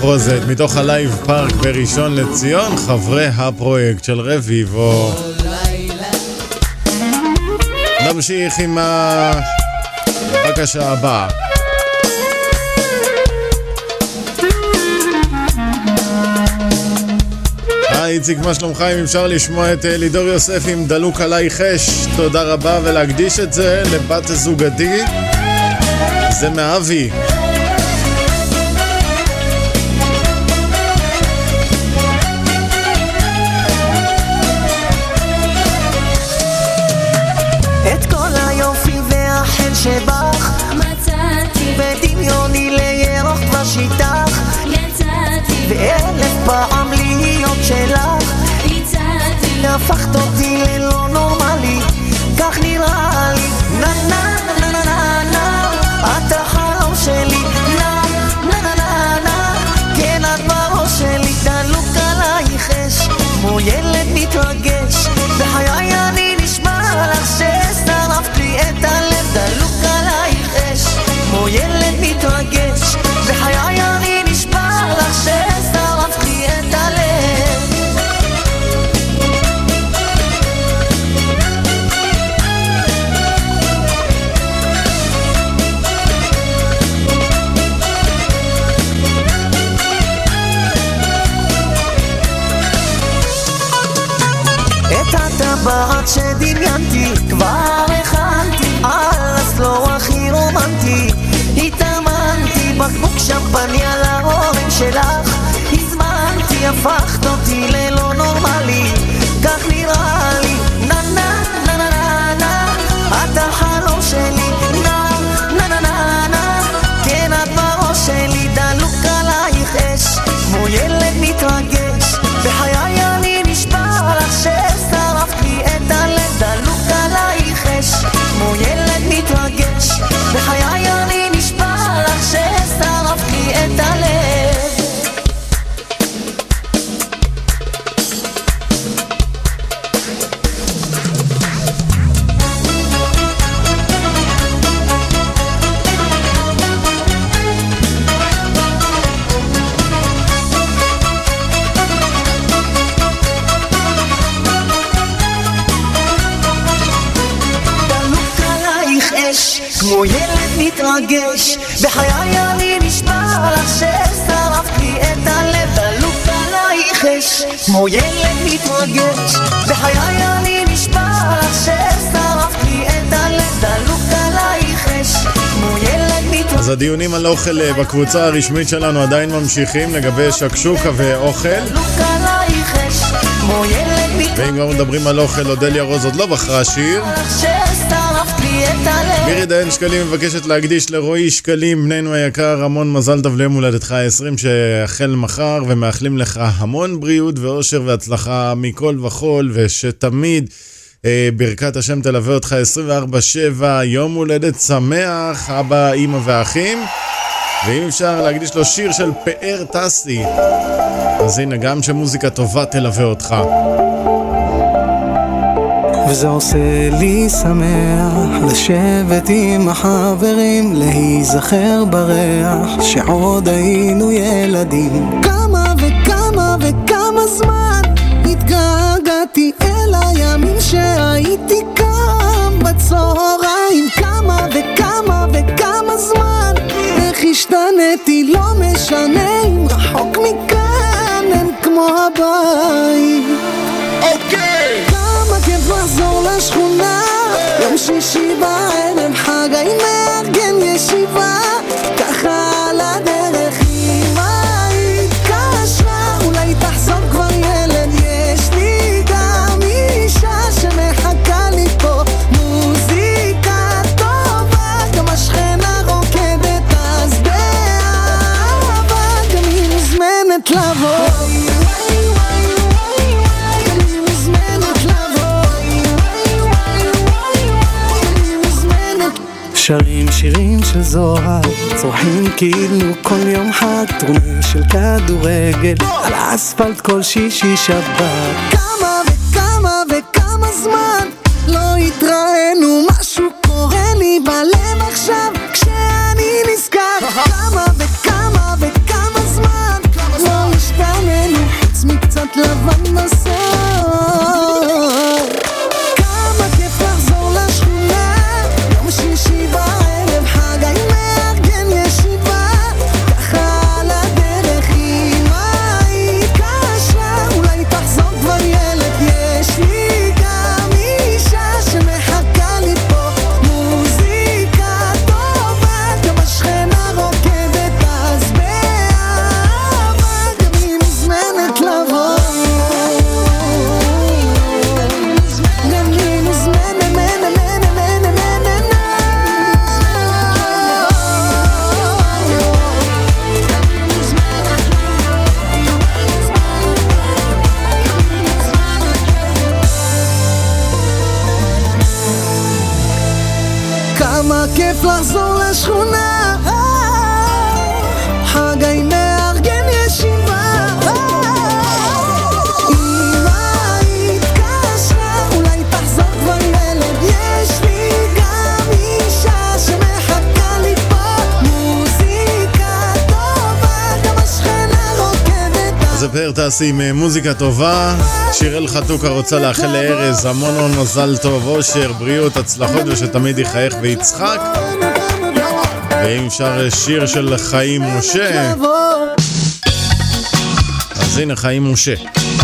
מחרוזת, מתוך ה Live Park בראשון לציון, חברי הפרויקט של רביבו. נמשיך עם הבקשה הבאה. היי איציק, מה שלומך? אם אפשר לשמוע את אה, לידור יוסף עם דלוק עליי חש, תודה רבה, ולהקדיש את זה לבת זוגתי, זה מאבי. שבך. מצאתי. בדמיוני לירוק דבש איתך יצאתי. ואלף פעם להיות שלך. הצעתי. הפכת הפכת אותי ללא מתרגש בחיי אני נשבע לך ששרפת לי את הלב דלוק עלייך אש, כמו ילד מתרגש אז הדיונים על אוכל אה, בקבוצה הרשמית שלנו עדיין ממשיכים לגבי שקשוקה ואוכל. ואם כבר מדברים על אוכל, אודליה רוז עוד לא בחרה שיר. מירי דיין שקלים מבקשת להקדיש לרועי שקלים, בננו היקר, המון מזל טוב ליום הולדתך ה-20 שהחל מחר, ומאחלים לך המון בריאות ואושר והצלחה מכל וכול, ושתמיד אה, ברכת השם תלווה אותך 24-7, יום הולדת שמח, אבא, אימא ואחים. ואם אפשר להקדיש לו שיר של פאר טסי, אז הנה, גם שמוזיקה טובה תלווה אותך. וזה עושה לי שמח לשבת עם החברים, להיזכר בריח שעוד היינו ילדים. כמה וכמה וכמה זמן התגעגעתי אל הימים שהייתי קם בצהריים. כמה וכמה וכמה זמן איך השתנתי לא משנה אם רחוק מכאן אין כמו הבית. אוקיי! כיף לחזור לשכונה יום שישי בערב חגי מארגן ישיבה של זוהר, צורכים כאילו כל יום חג, טורניר של כדורגל, על האספלט כל שישי שבת. כמה וכמה וכמה זמן לא התראינו, משהו קורה לי בלב עכשיו, כשאני נזכר. כמה וכמה וכמה זמן לא השתננו, חוץ מקצת לבן מסור. פאר טסי עם אה, מוזיקה טובה. שיראל חתוקה רוצה לאחל לארז המון המון מזל טוב, אושר, בריאות, הצלחות ושתמיד יחייך ויצחק. ואם אפשר אה, שיר של חיים משה, אז הנה חיים משה,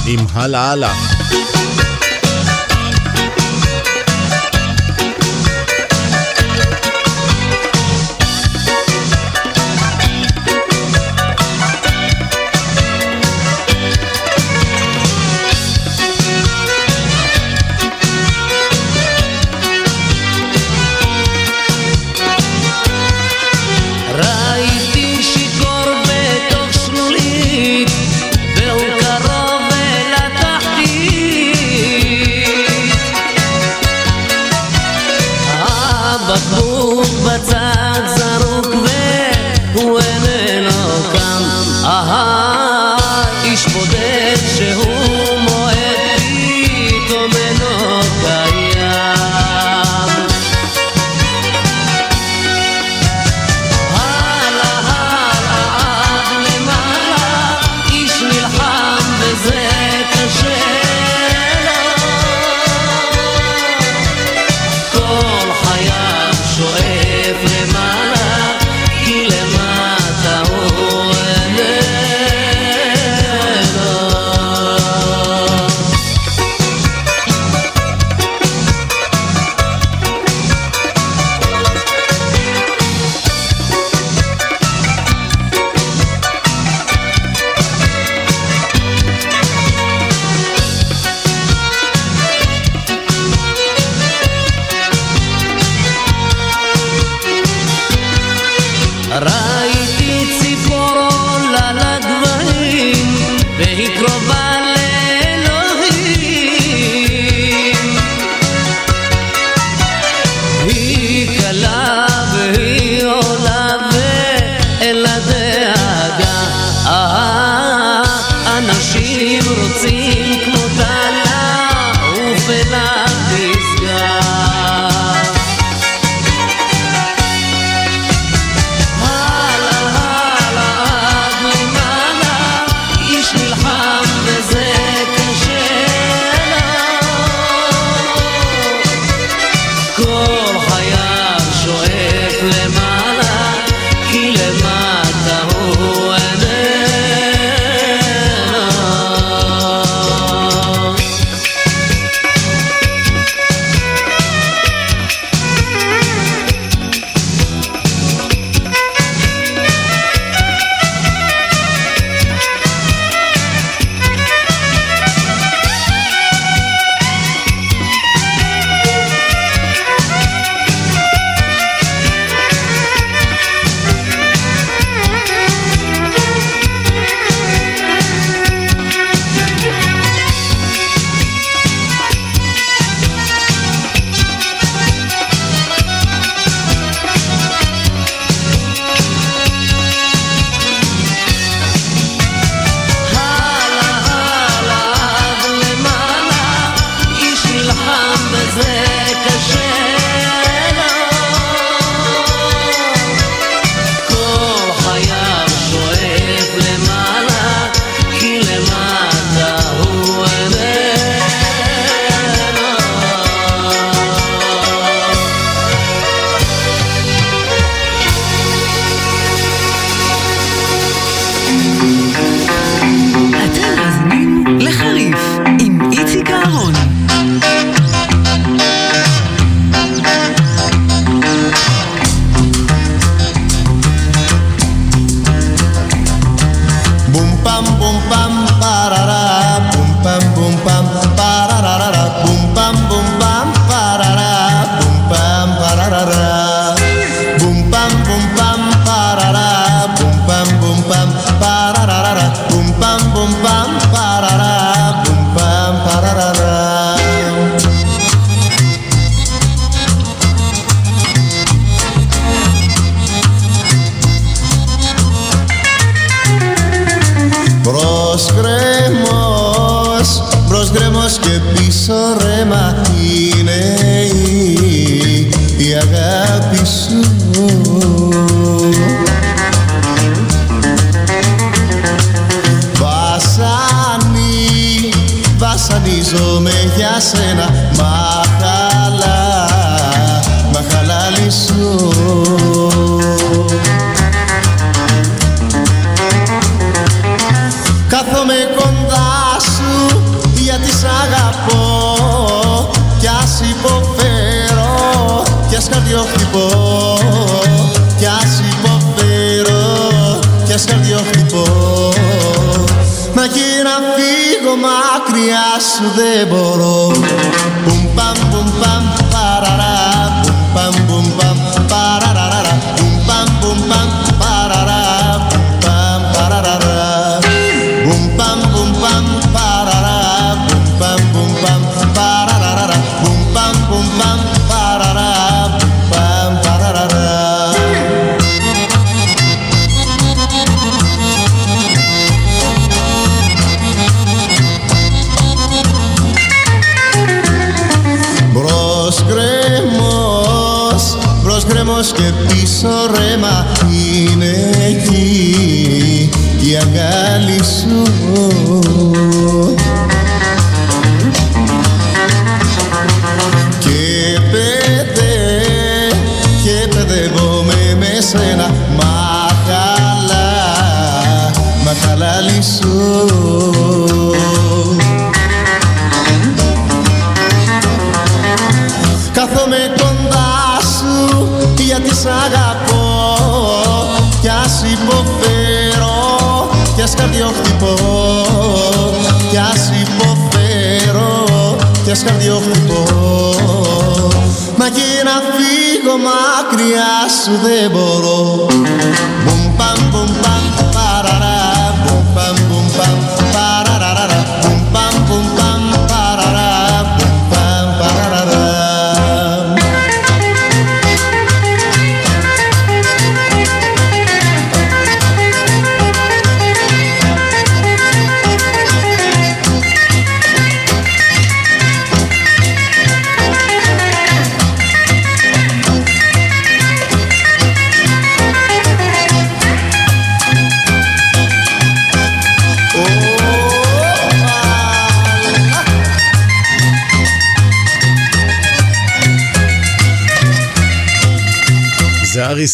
עם הלאה הלאה.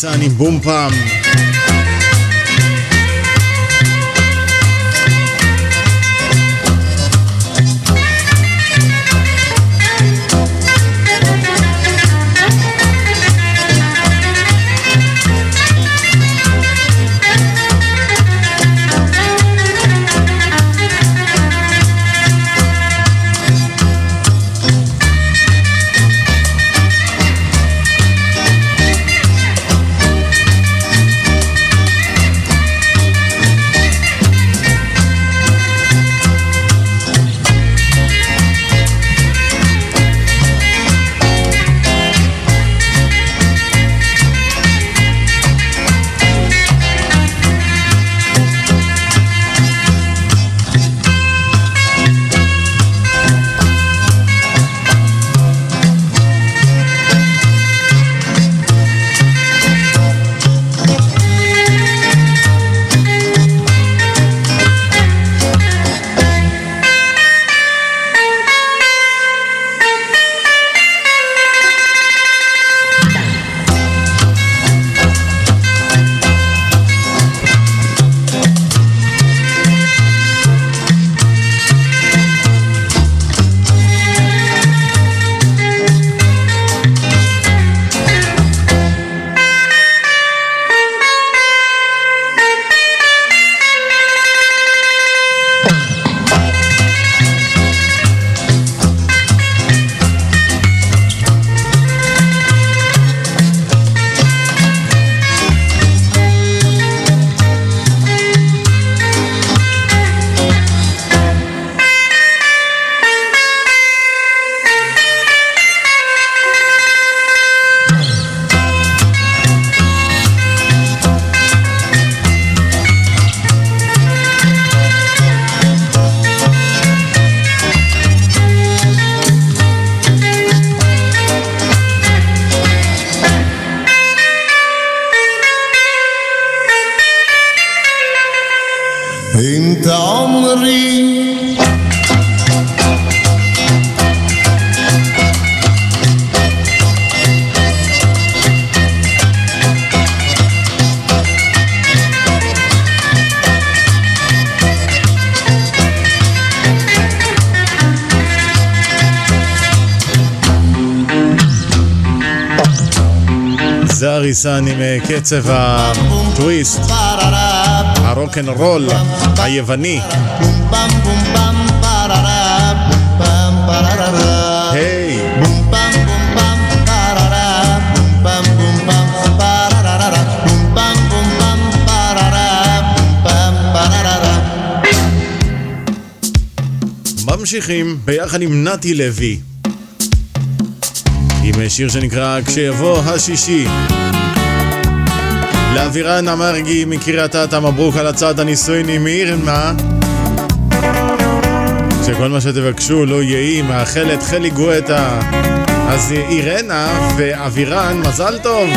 Sunny Boom Pam. אריסן עם אה, קצב הטוויסט, הרוקנרול היווני. ממשיכים ביחד עם נתי לוי. עם שיר שנקרא כשיבוא השישי לאבירן המרגי מקריית אתא מברוק על הצעת הנישואין עם אירנה שכל מה שתבקשו לא היא מאחלת חלי גואטה. אז אירנה ואבירן מזל טוב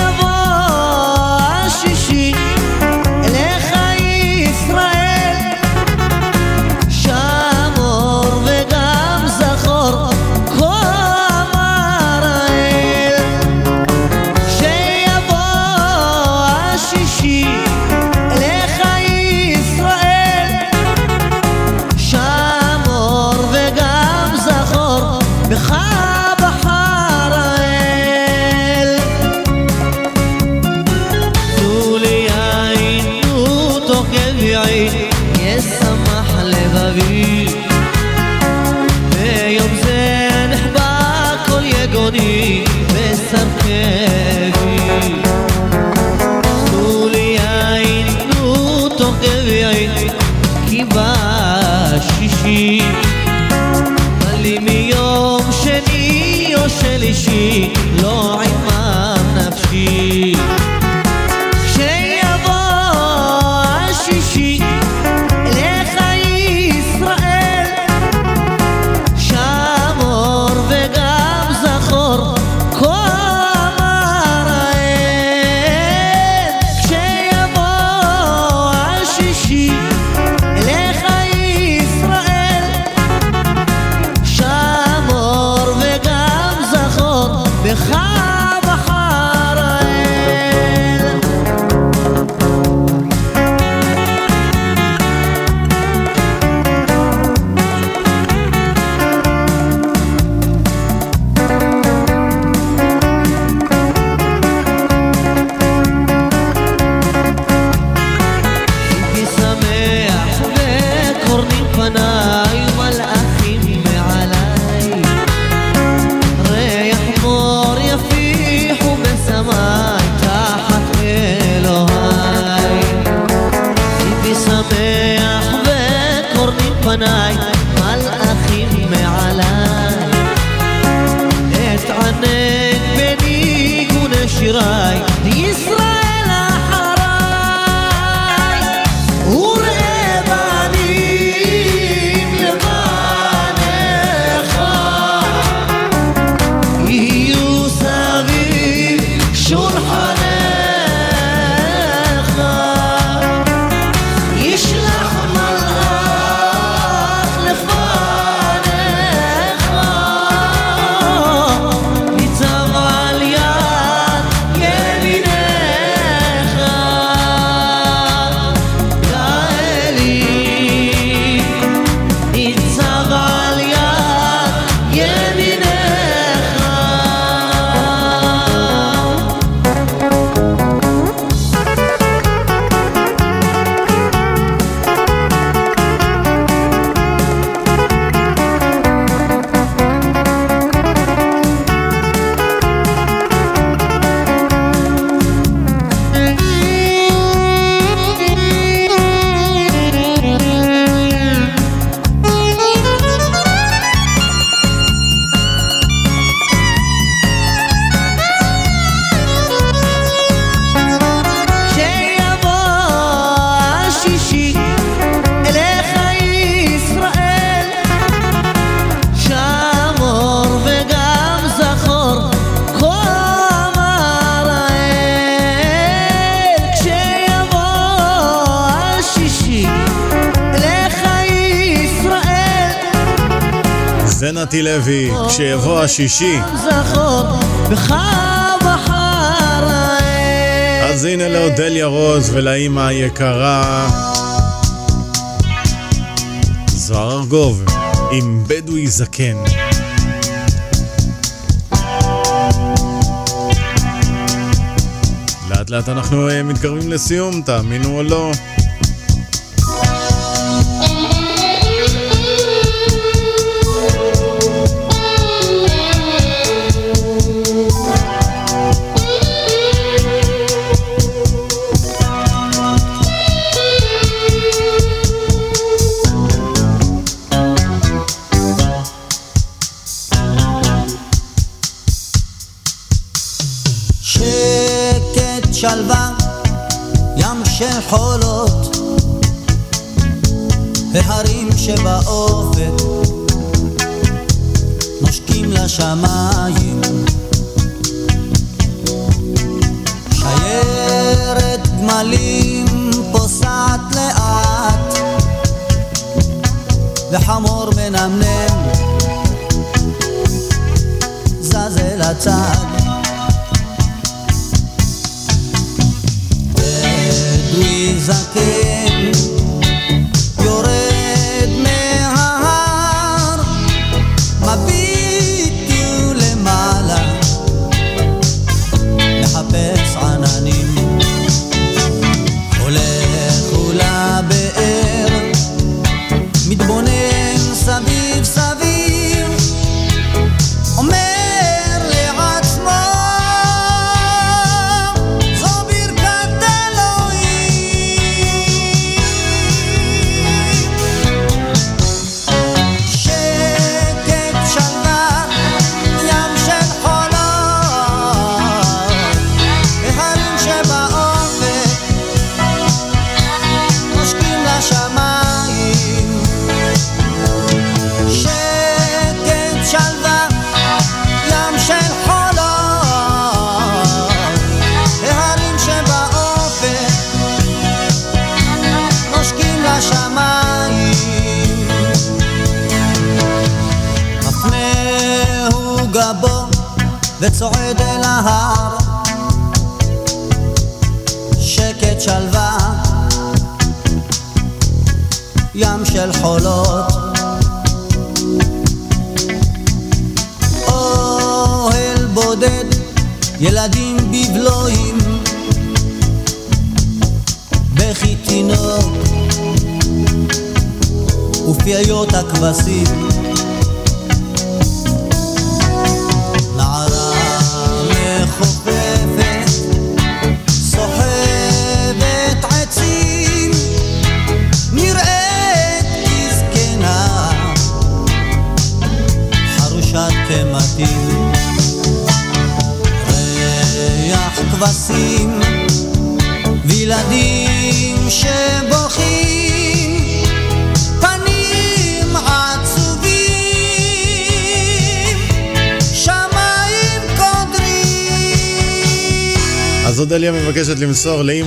שישי. אז הנה לאודליה רוז ולאימא היקרה. זוהר ארגוב עם בדואי זקן. לאט לאט אנחנו אה, מתקרבים לסיום, תאמינו או לא. shiver, oh.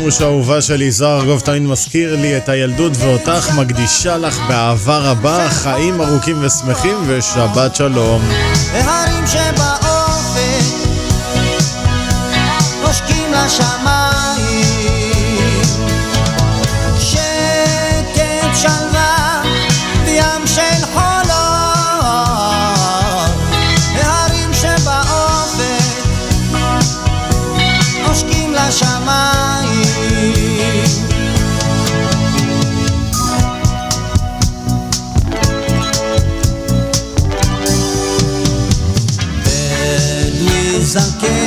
לאימוש האהובה שלי, זוהר ארגוב תמיד מזכיר לי את הילדות ואותך, מקדישה לך באהבה רבה, חיים ארוכים ושמחים ושבת שלום. בדואי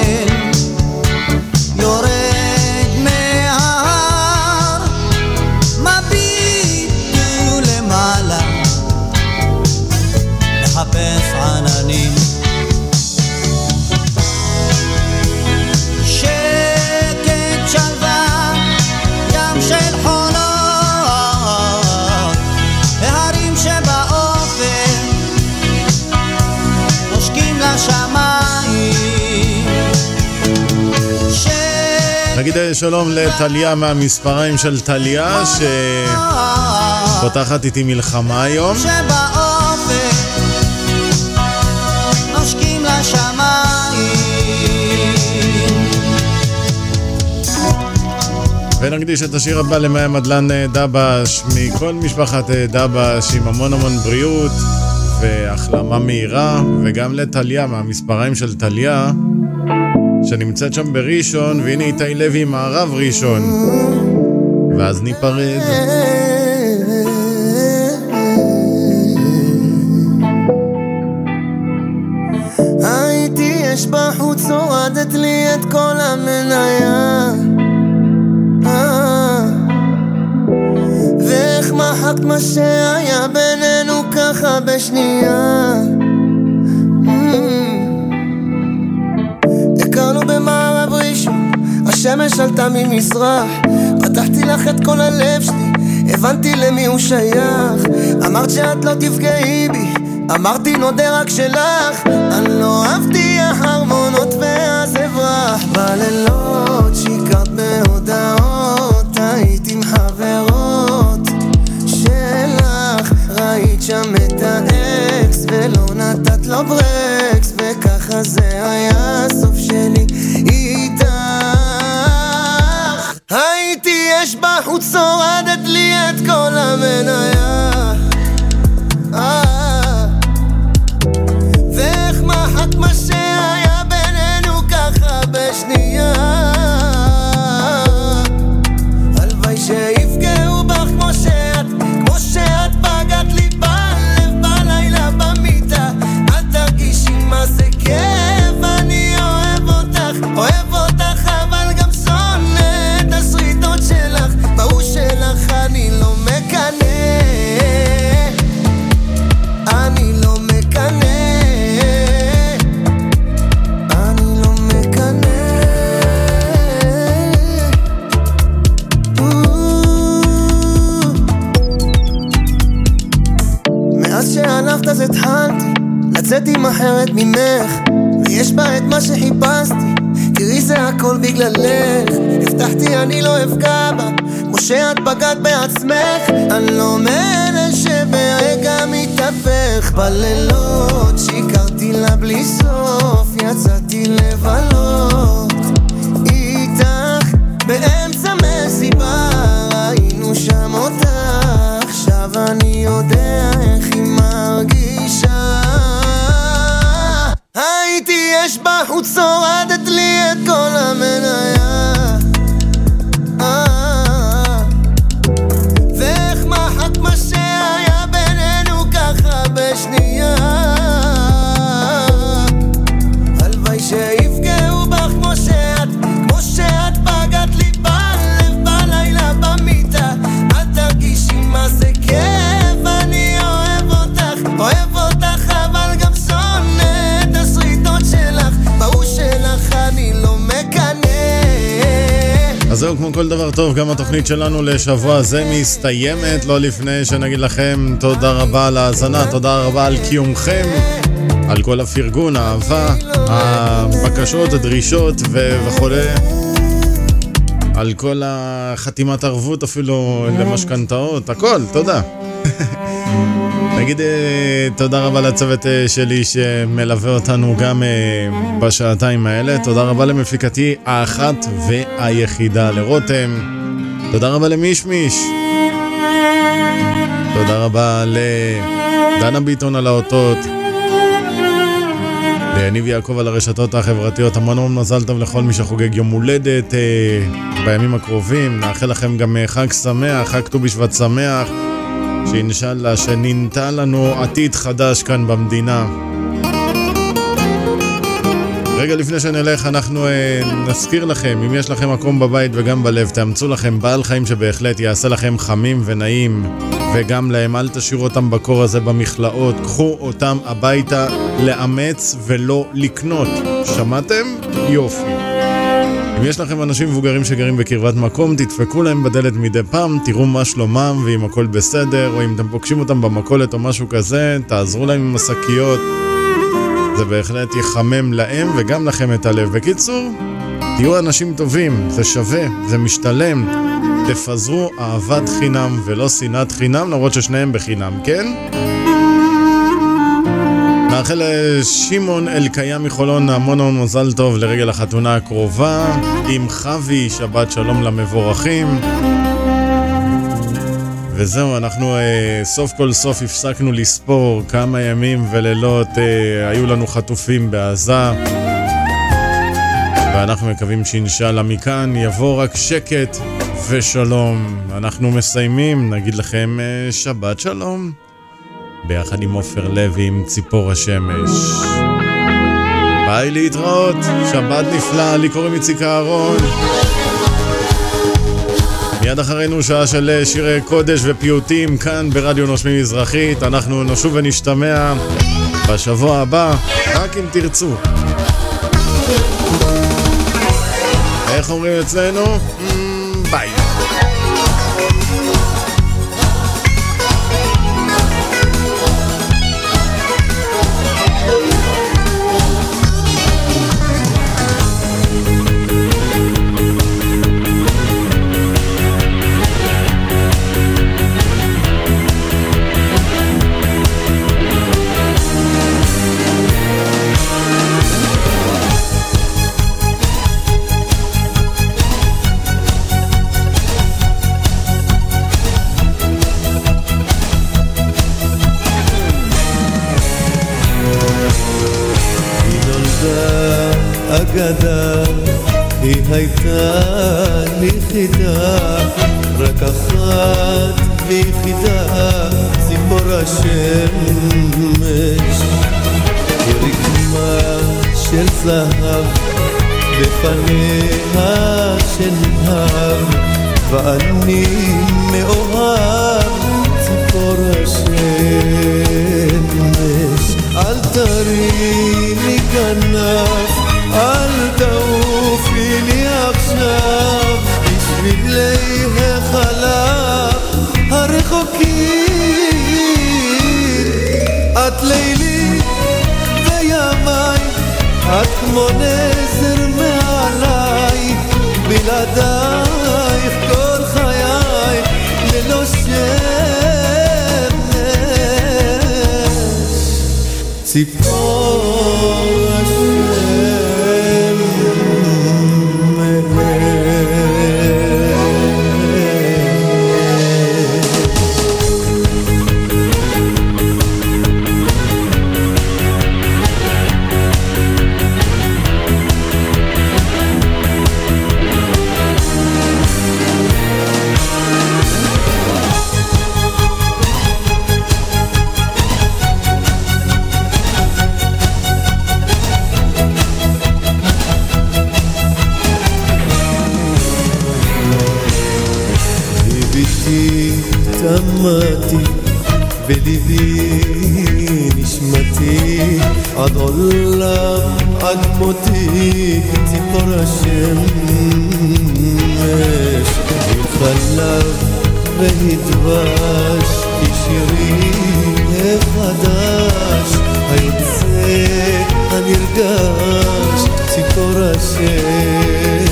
שלום לטליה מהמספריים של טליה, שפותחת איתי מלחמה היום. ונקדיש את השיר הבא למאי מדלן אה, דבש, מכל משפחת אה, דבש, עם המון המון בריאות והחלמה מהירה, וגם לטליה מהמספריים של טליה, שנמצאת שם בראשון, והנה איתי לוי מערב ראשון. ואז ניפרד. הייתי אש בחוץ, הורדת לי את כל המניה אה, ואיך מחקת מה שהיה בינינו ככה בשנייה השמש עלתה ממזרח. פתחתי לך את כל הלב שלי, הבנתי למי הוא שייך. אמרת שאת לא תפגעי בי, אמרתי נודה רק שלך. אני לא אהבתי ההרמונות ואז אברח בלילות שיקרת בהודעות. היית עם חברות שלך ראית שם את האקס ולא נתת לו ברקס בחוץ הורדת כמו כל דבר טוב, גם התוכנית שלנו לשבוע זה מסתיימת, לא לפני שנגיד לכם תודה רבה על ההאזנה, תודה רבה על קיומכם, על כל הפרגון, האהבה, הבקשות, הדרישות ו- וכולי. על כל החתימת ערבות אפילו למשכנתאות, הכל, תודה. נגיד אה, תודה רבה לצוות אה, שלי שמלווה אותנו גם אה, בשעתיים האלה. תודה רבה למפיקתי האחת והיחידה לרותם. תודה רבה למישמיש. תודה רבה לדנה ביטון על האותות. ליניב יעקב על הרשתות החברתיות, המון המון מזל טוב לכל מי שחוגג יום הולדת בימים הקרובים. נאחל לכם גם חג שמח, חג ט"ו בשבט שמח. שאינשאללה שנינתה לנו עתיד חדש כאן במדינה. רגע לפני שנלך, אנחנו אה, נזכיר לכם, אם יש לכם מקום בבית וגם בלב, תאמצו לכם בעל חיים שבהחלט יעשה לכם חמים ונעים, וגם להם, אל תשאירו אותם בקור הזה במכלאות, קחו אותם הביתה לאמץ ולא לקנות. שמעתם? יופי. אם יש לכם אנשים מבוגרים שגרים בקרבת מקום, תדפקו להם בדלת מדי פעם, תראו מה שלומם ואם הכל בסדר, או אם אתם פוגשים אותם במכולת או משהו כזה, תעזרו להם עם השקיות. זה בהחלט יחמם להם וגם לכם את הלב. בקיצור, תהיו אנשים טובים, זה שווה, זה משתלם. תפזרו אהבת חינם ולא שנאת חינם, למרות ששניהם בחינם, כן? נאחל לשמעון אלקיים מחולון המון המון מזל טוב לרגל החתונה הקרובה עם חוי, שבת שלום למבורכים וזהו, אנחנו אה, סוף כל סוף הפסקנו לספור כמה ימים ולילות אה, היו לנו חטופים בעזה ואנחנו מקווים שאינשאללה מכאן יבוא רק שקט ושלום. אנחנו מסיימים, נגיד לכם אה, שבת שלום. ביחד עם עופר לוי עם ציפור השמש. ביי להתראות, שבת נפלא, לי קוראים איציק אהרון. מיד אחרינו שעה של שירי קודש ופיוטים כאן ברדיו נושמים מזרחית. אנחנו נשוב ונשתמע בשבוע הבא, רק אם תרצו. איך אומרים אצלנו? ביי. אגדה, היא הייתה חידה, רק אחת ויחידה, ציפור השמש. היא רקמה של זהב, בפניה של נהב, ואני מאוהב, ציפור השמש. אל תרימי כנף ציפור עולם עד מותי ציפור השמש עם חלב והדבש כשירי החדש היוצא הנרגש ציפור השמש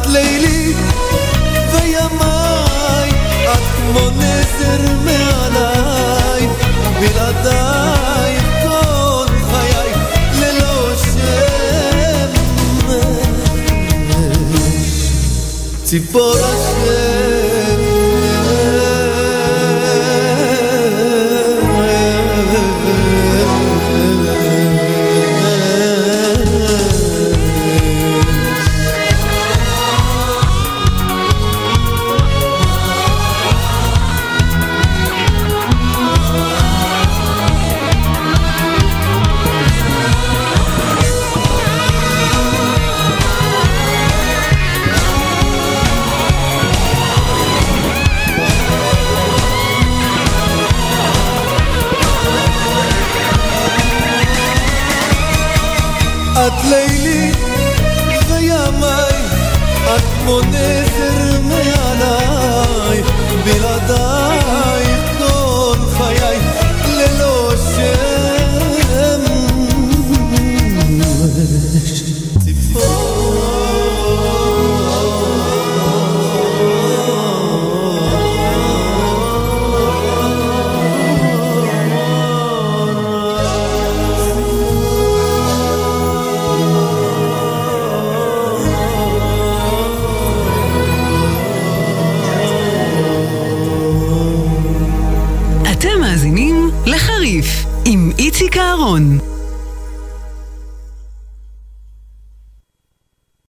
את לילי וימיי את כמו נזר מעליי. בלעדייך כל חיי ללא שמש ציפור את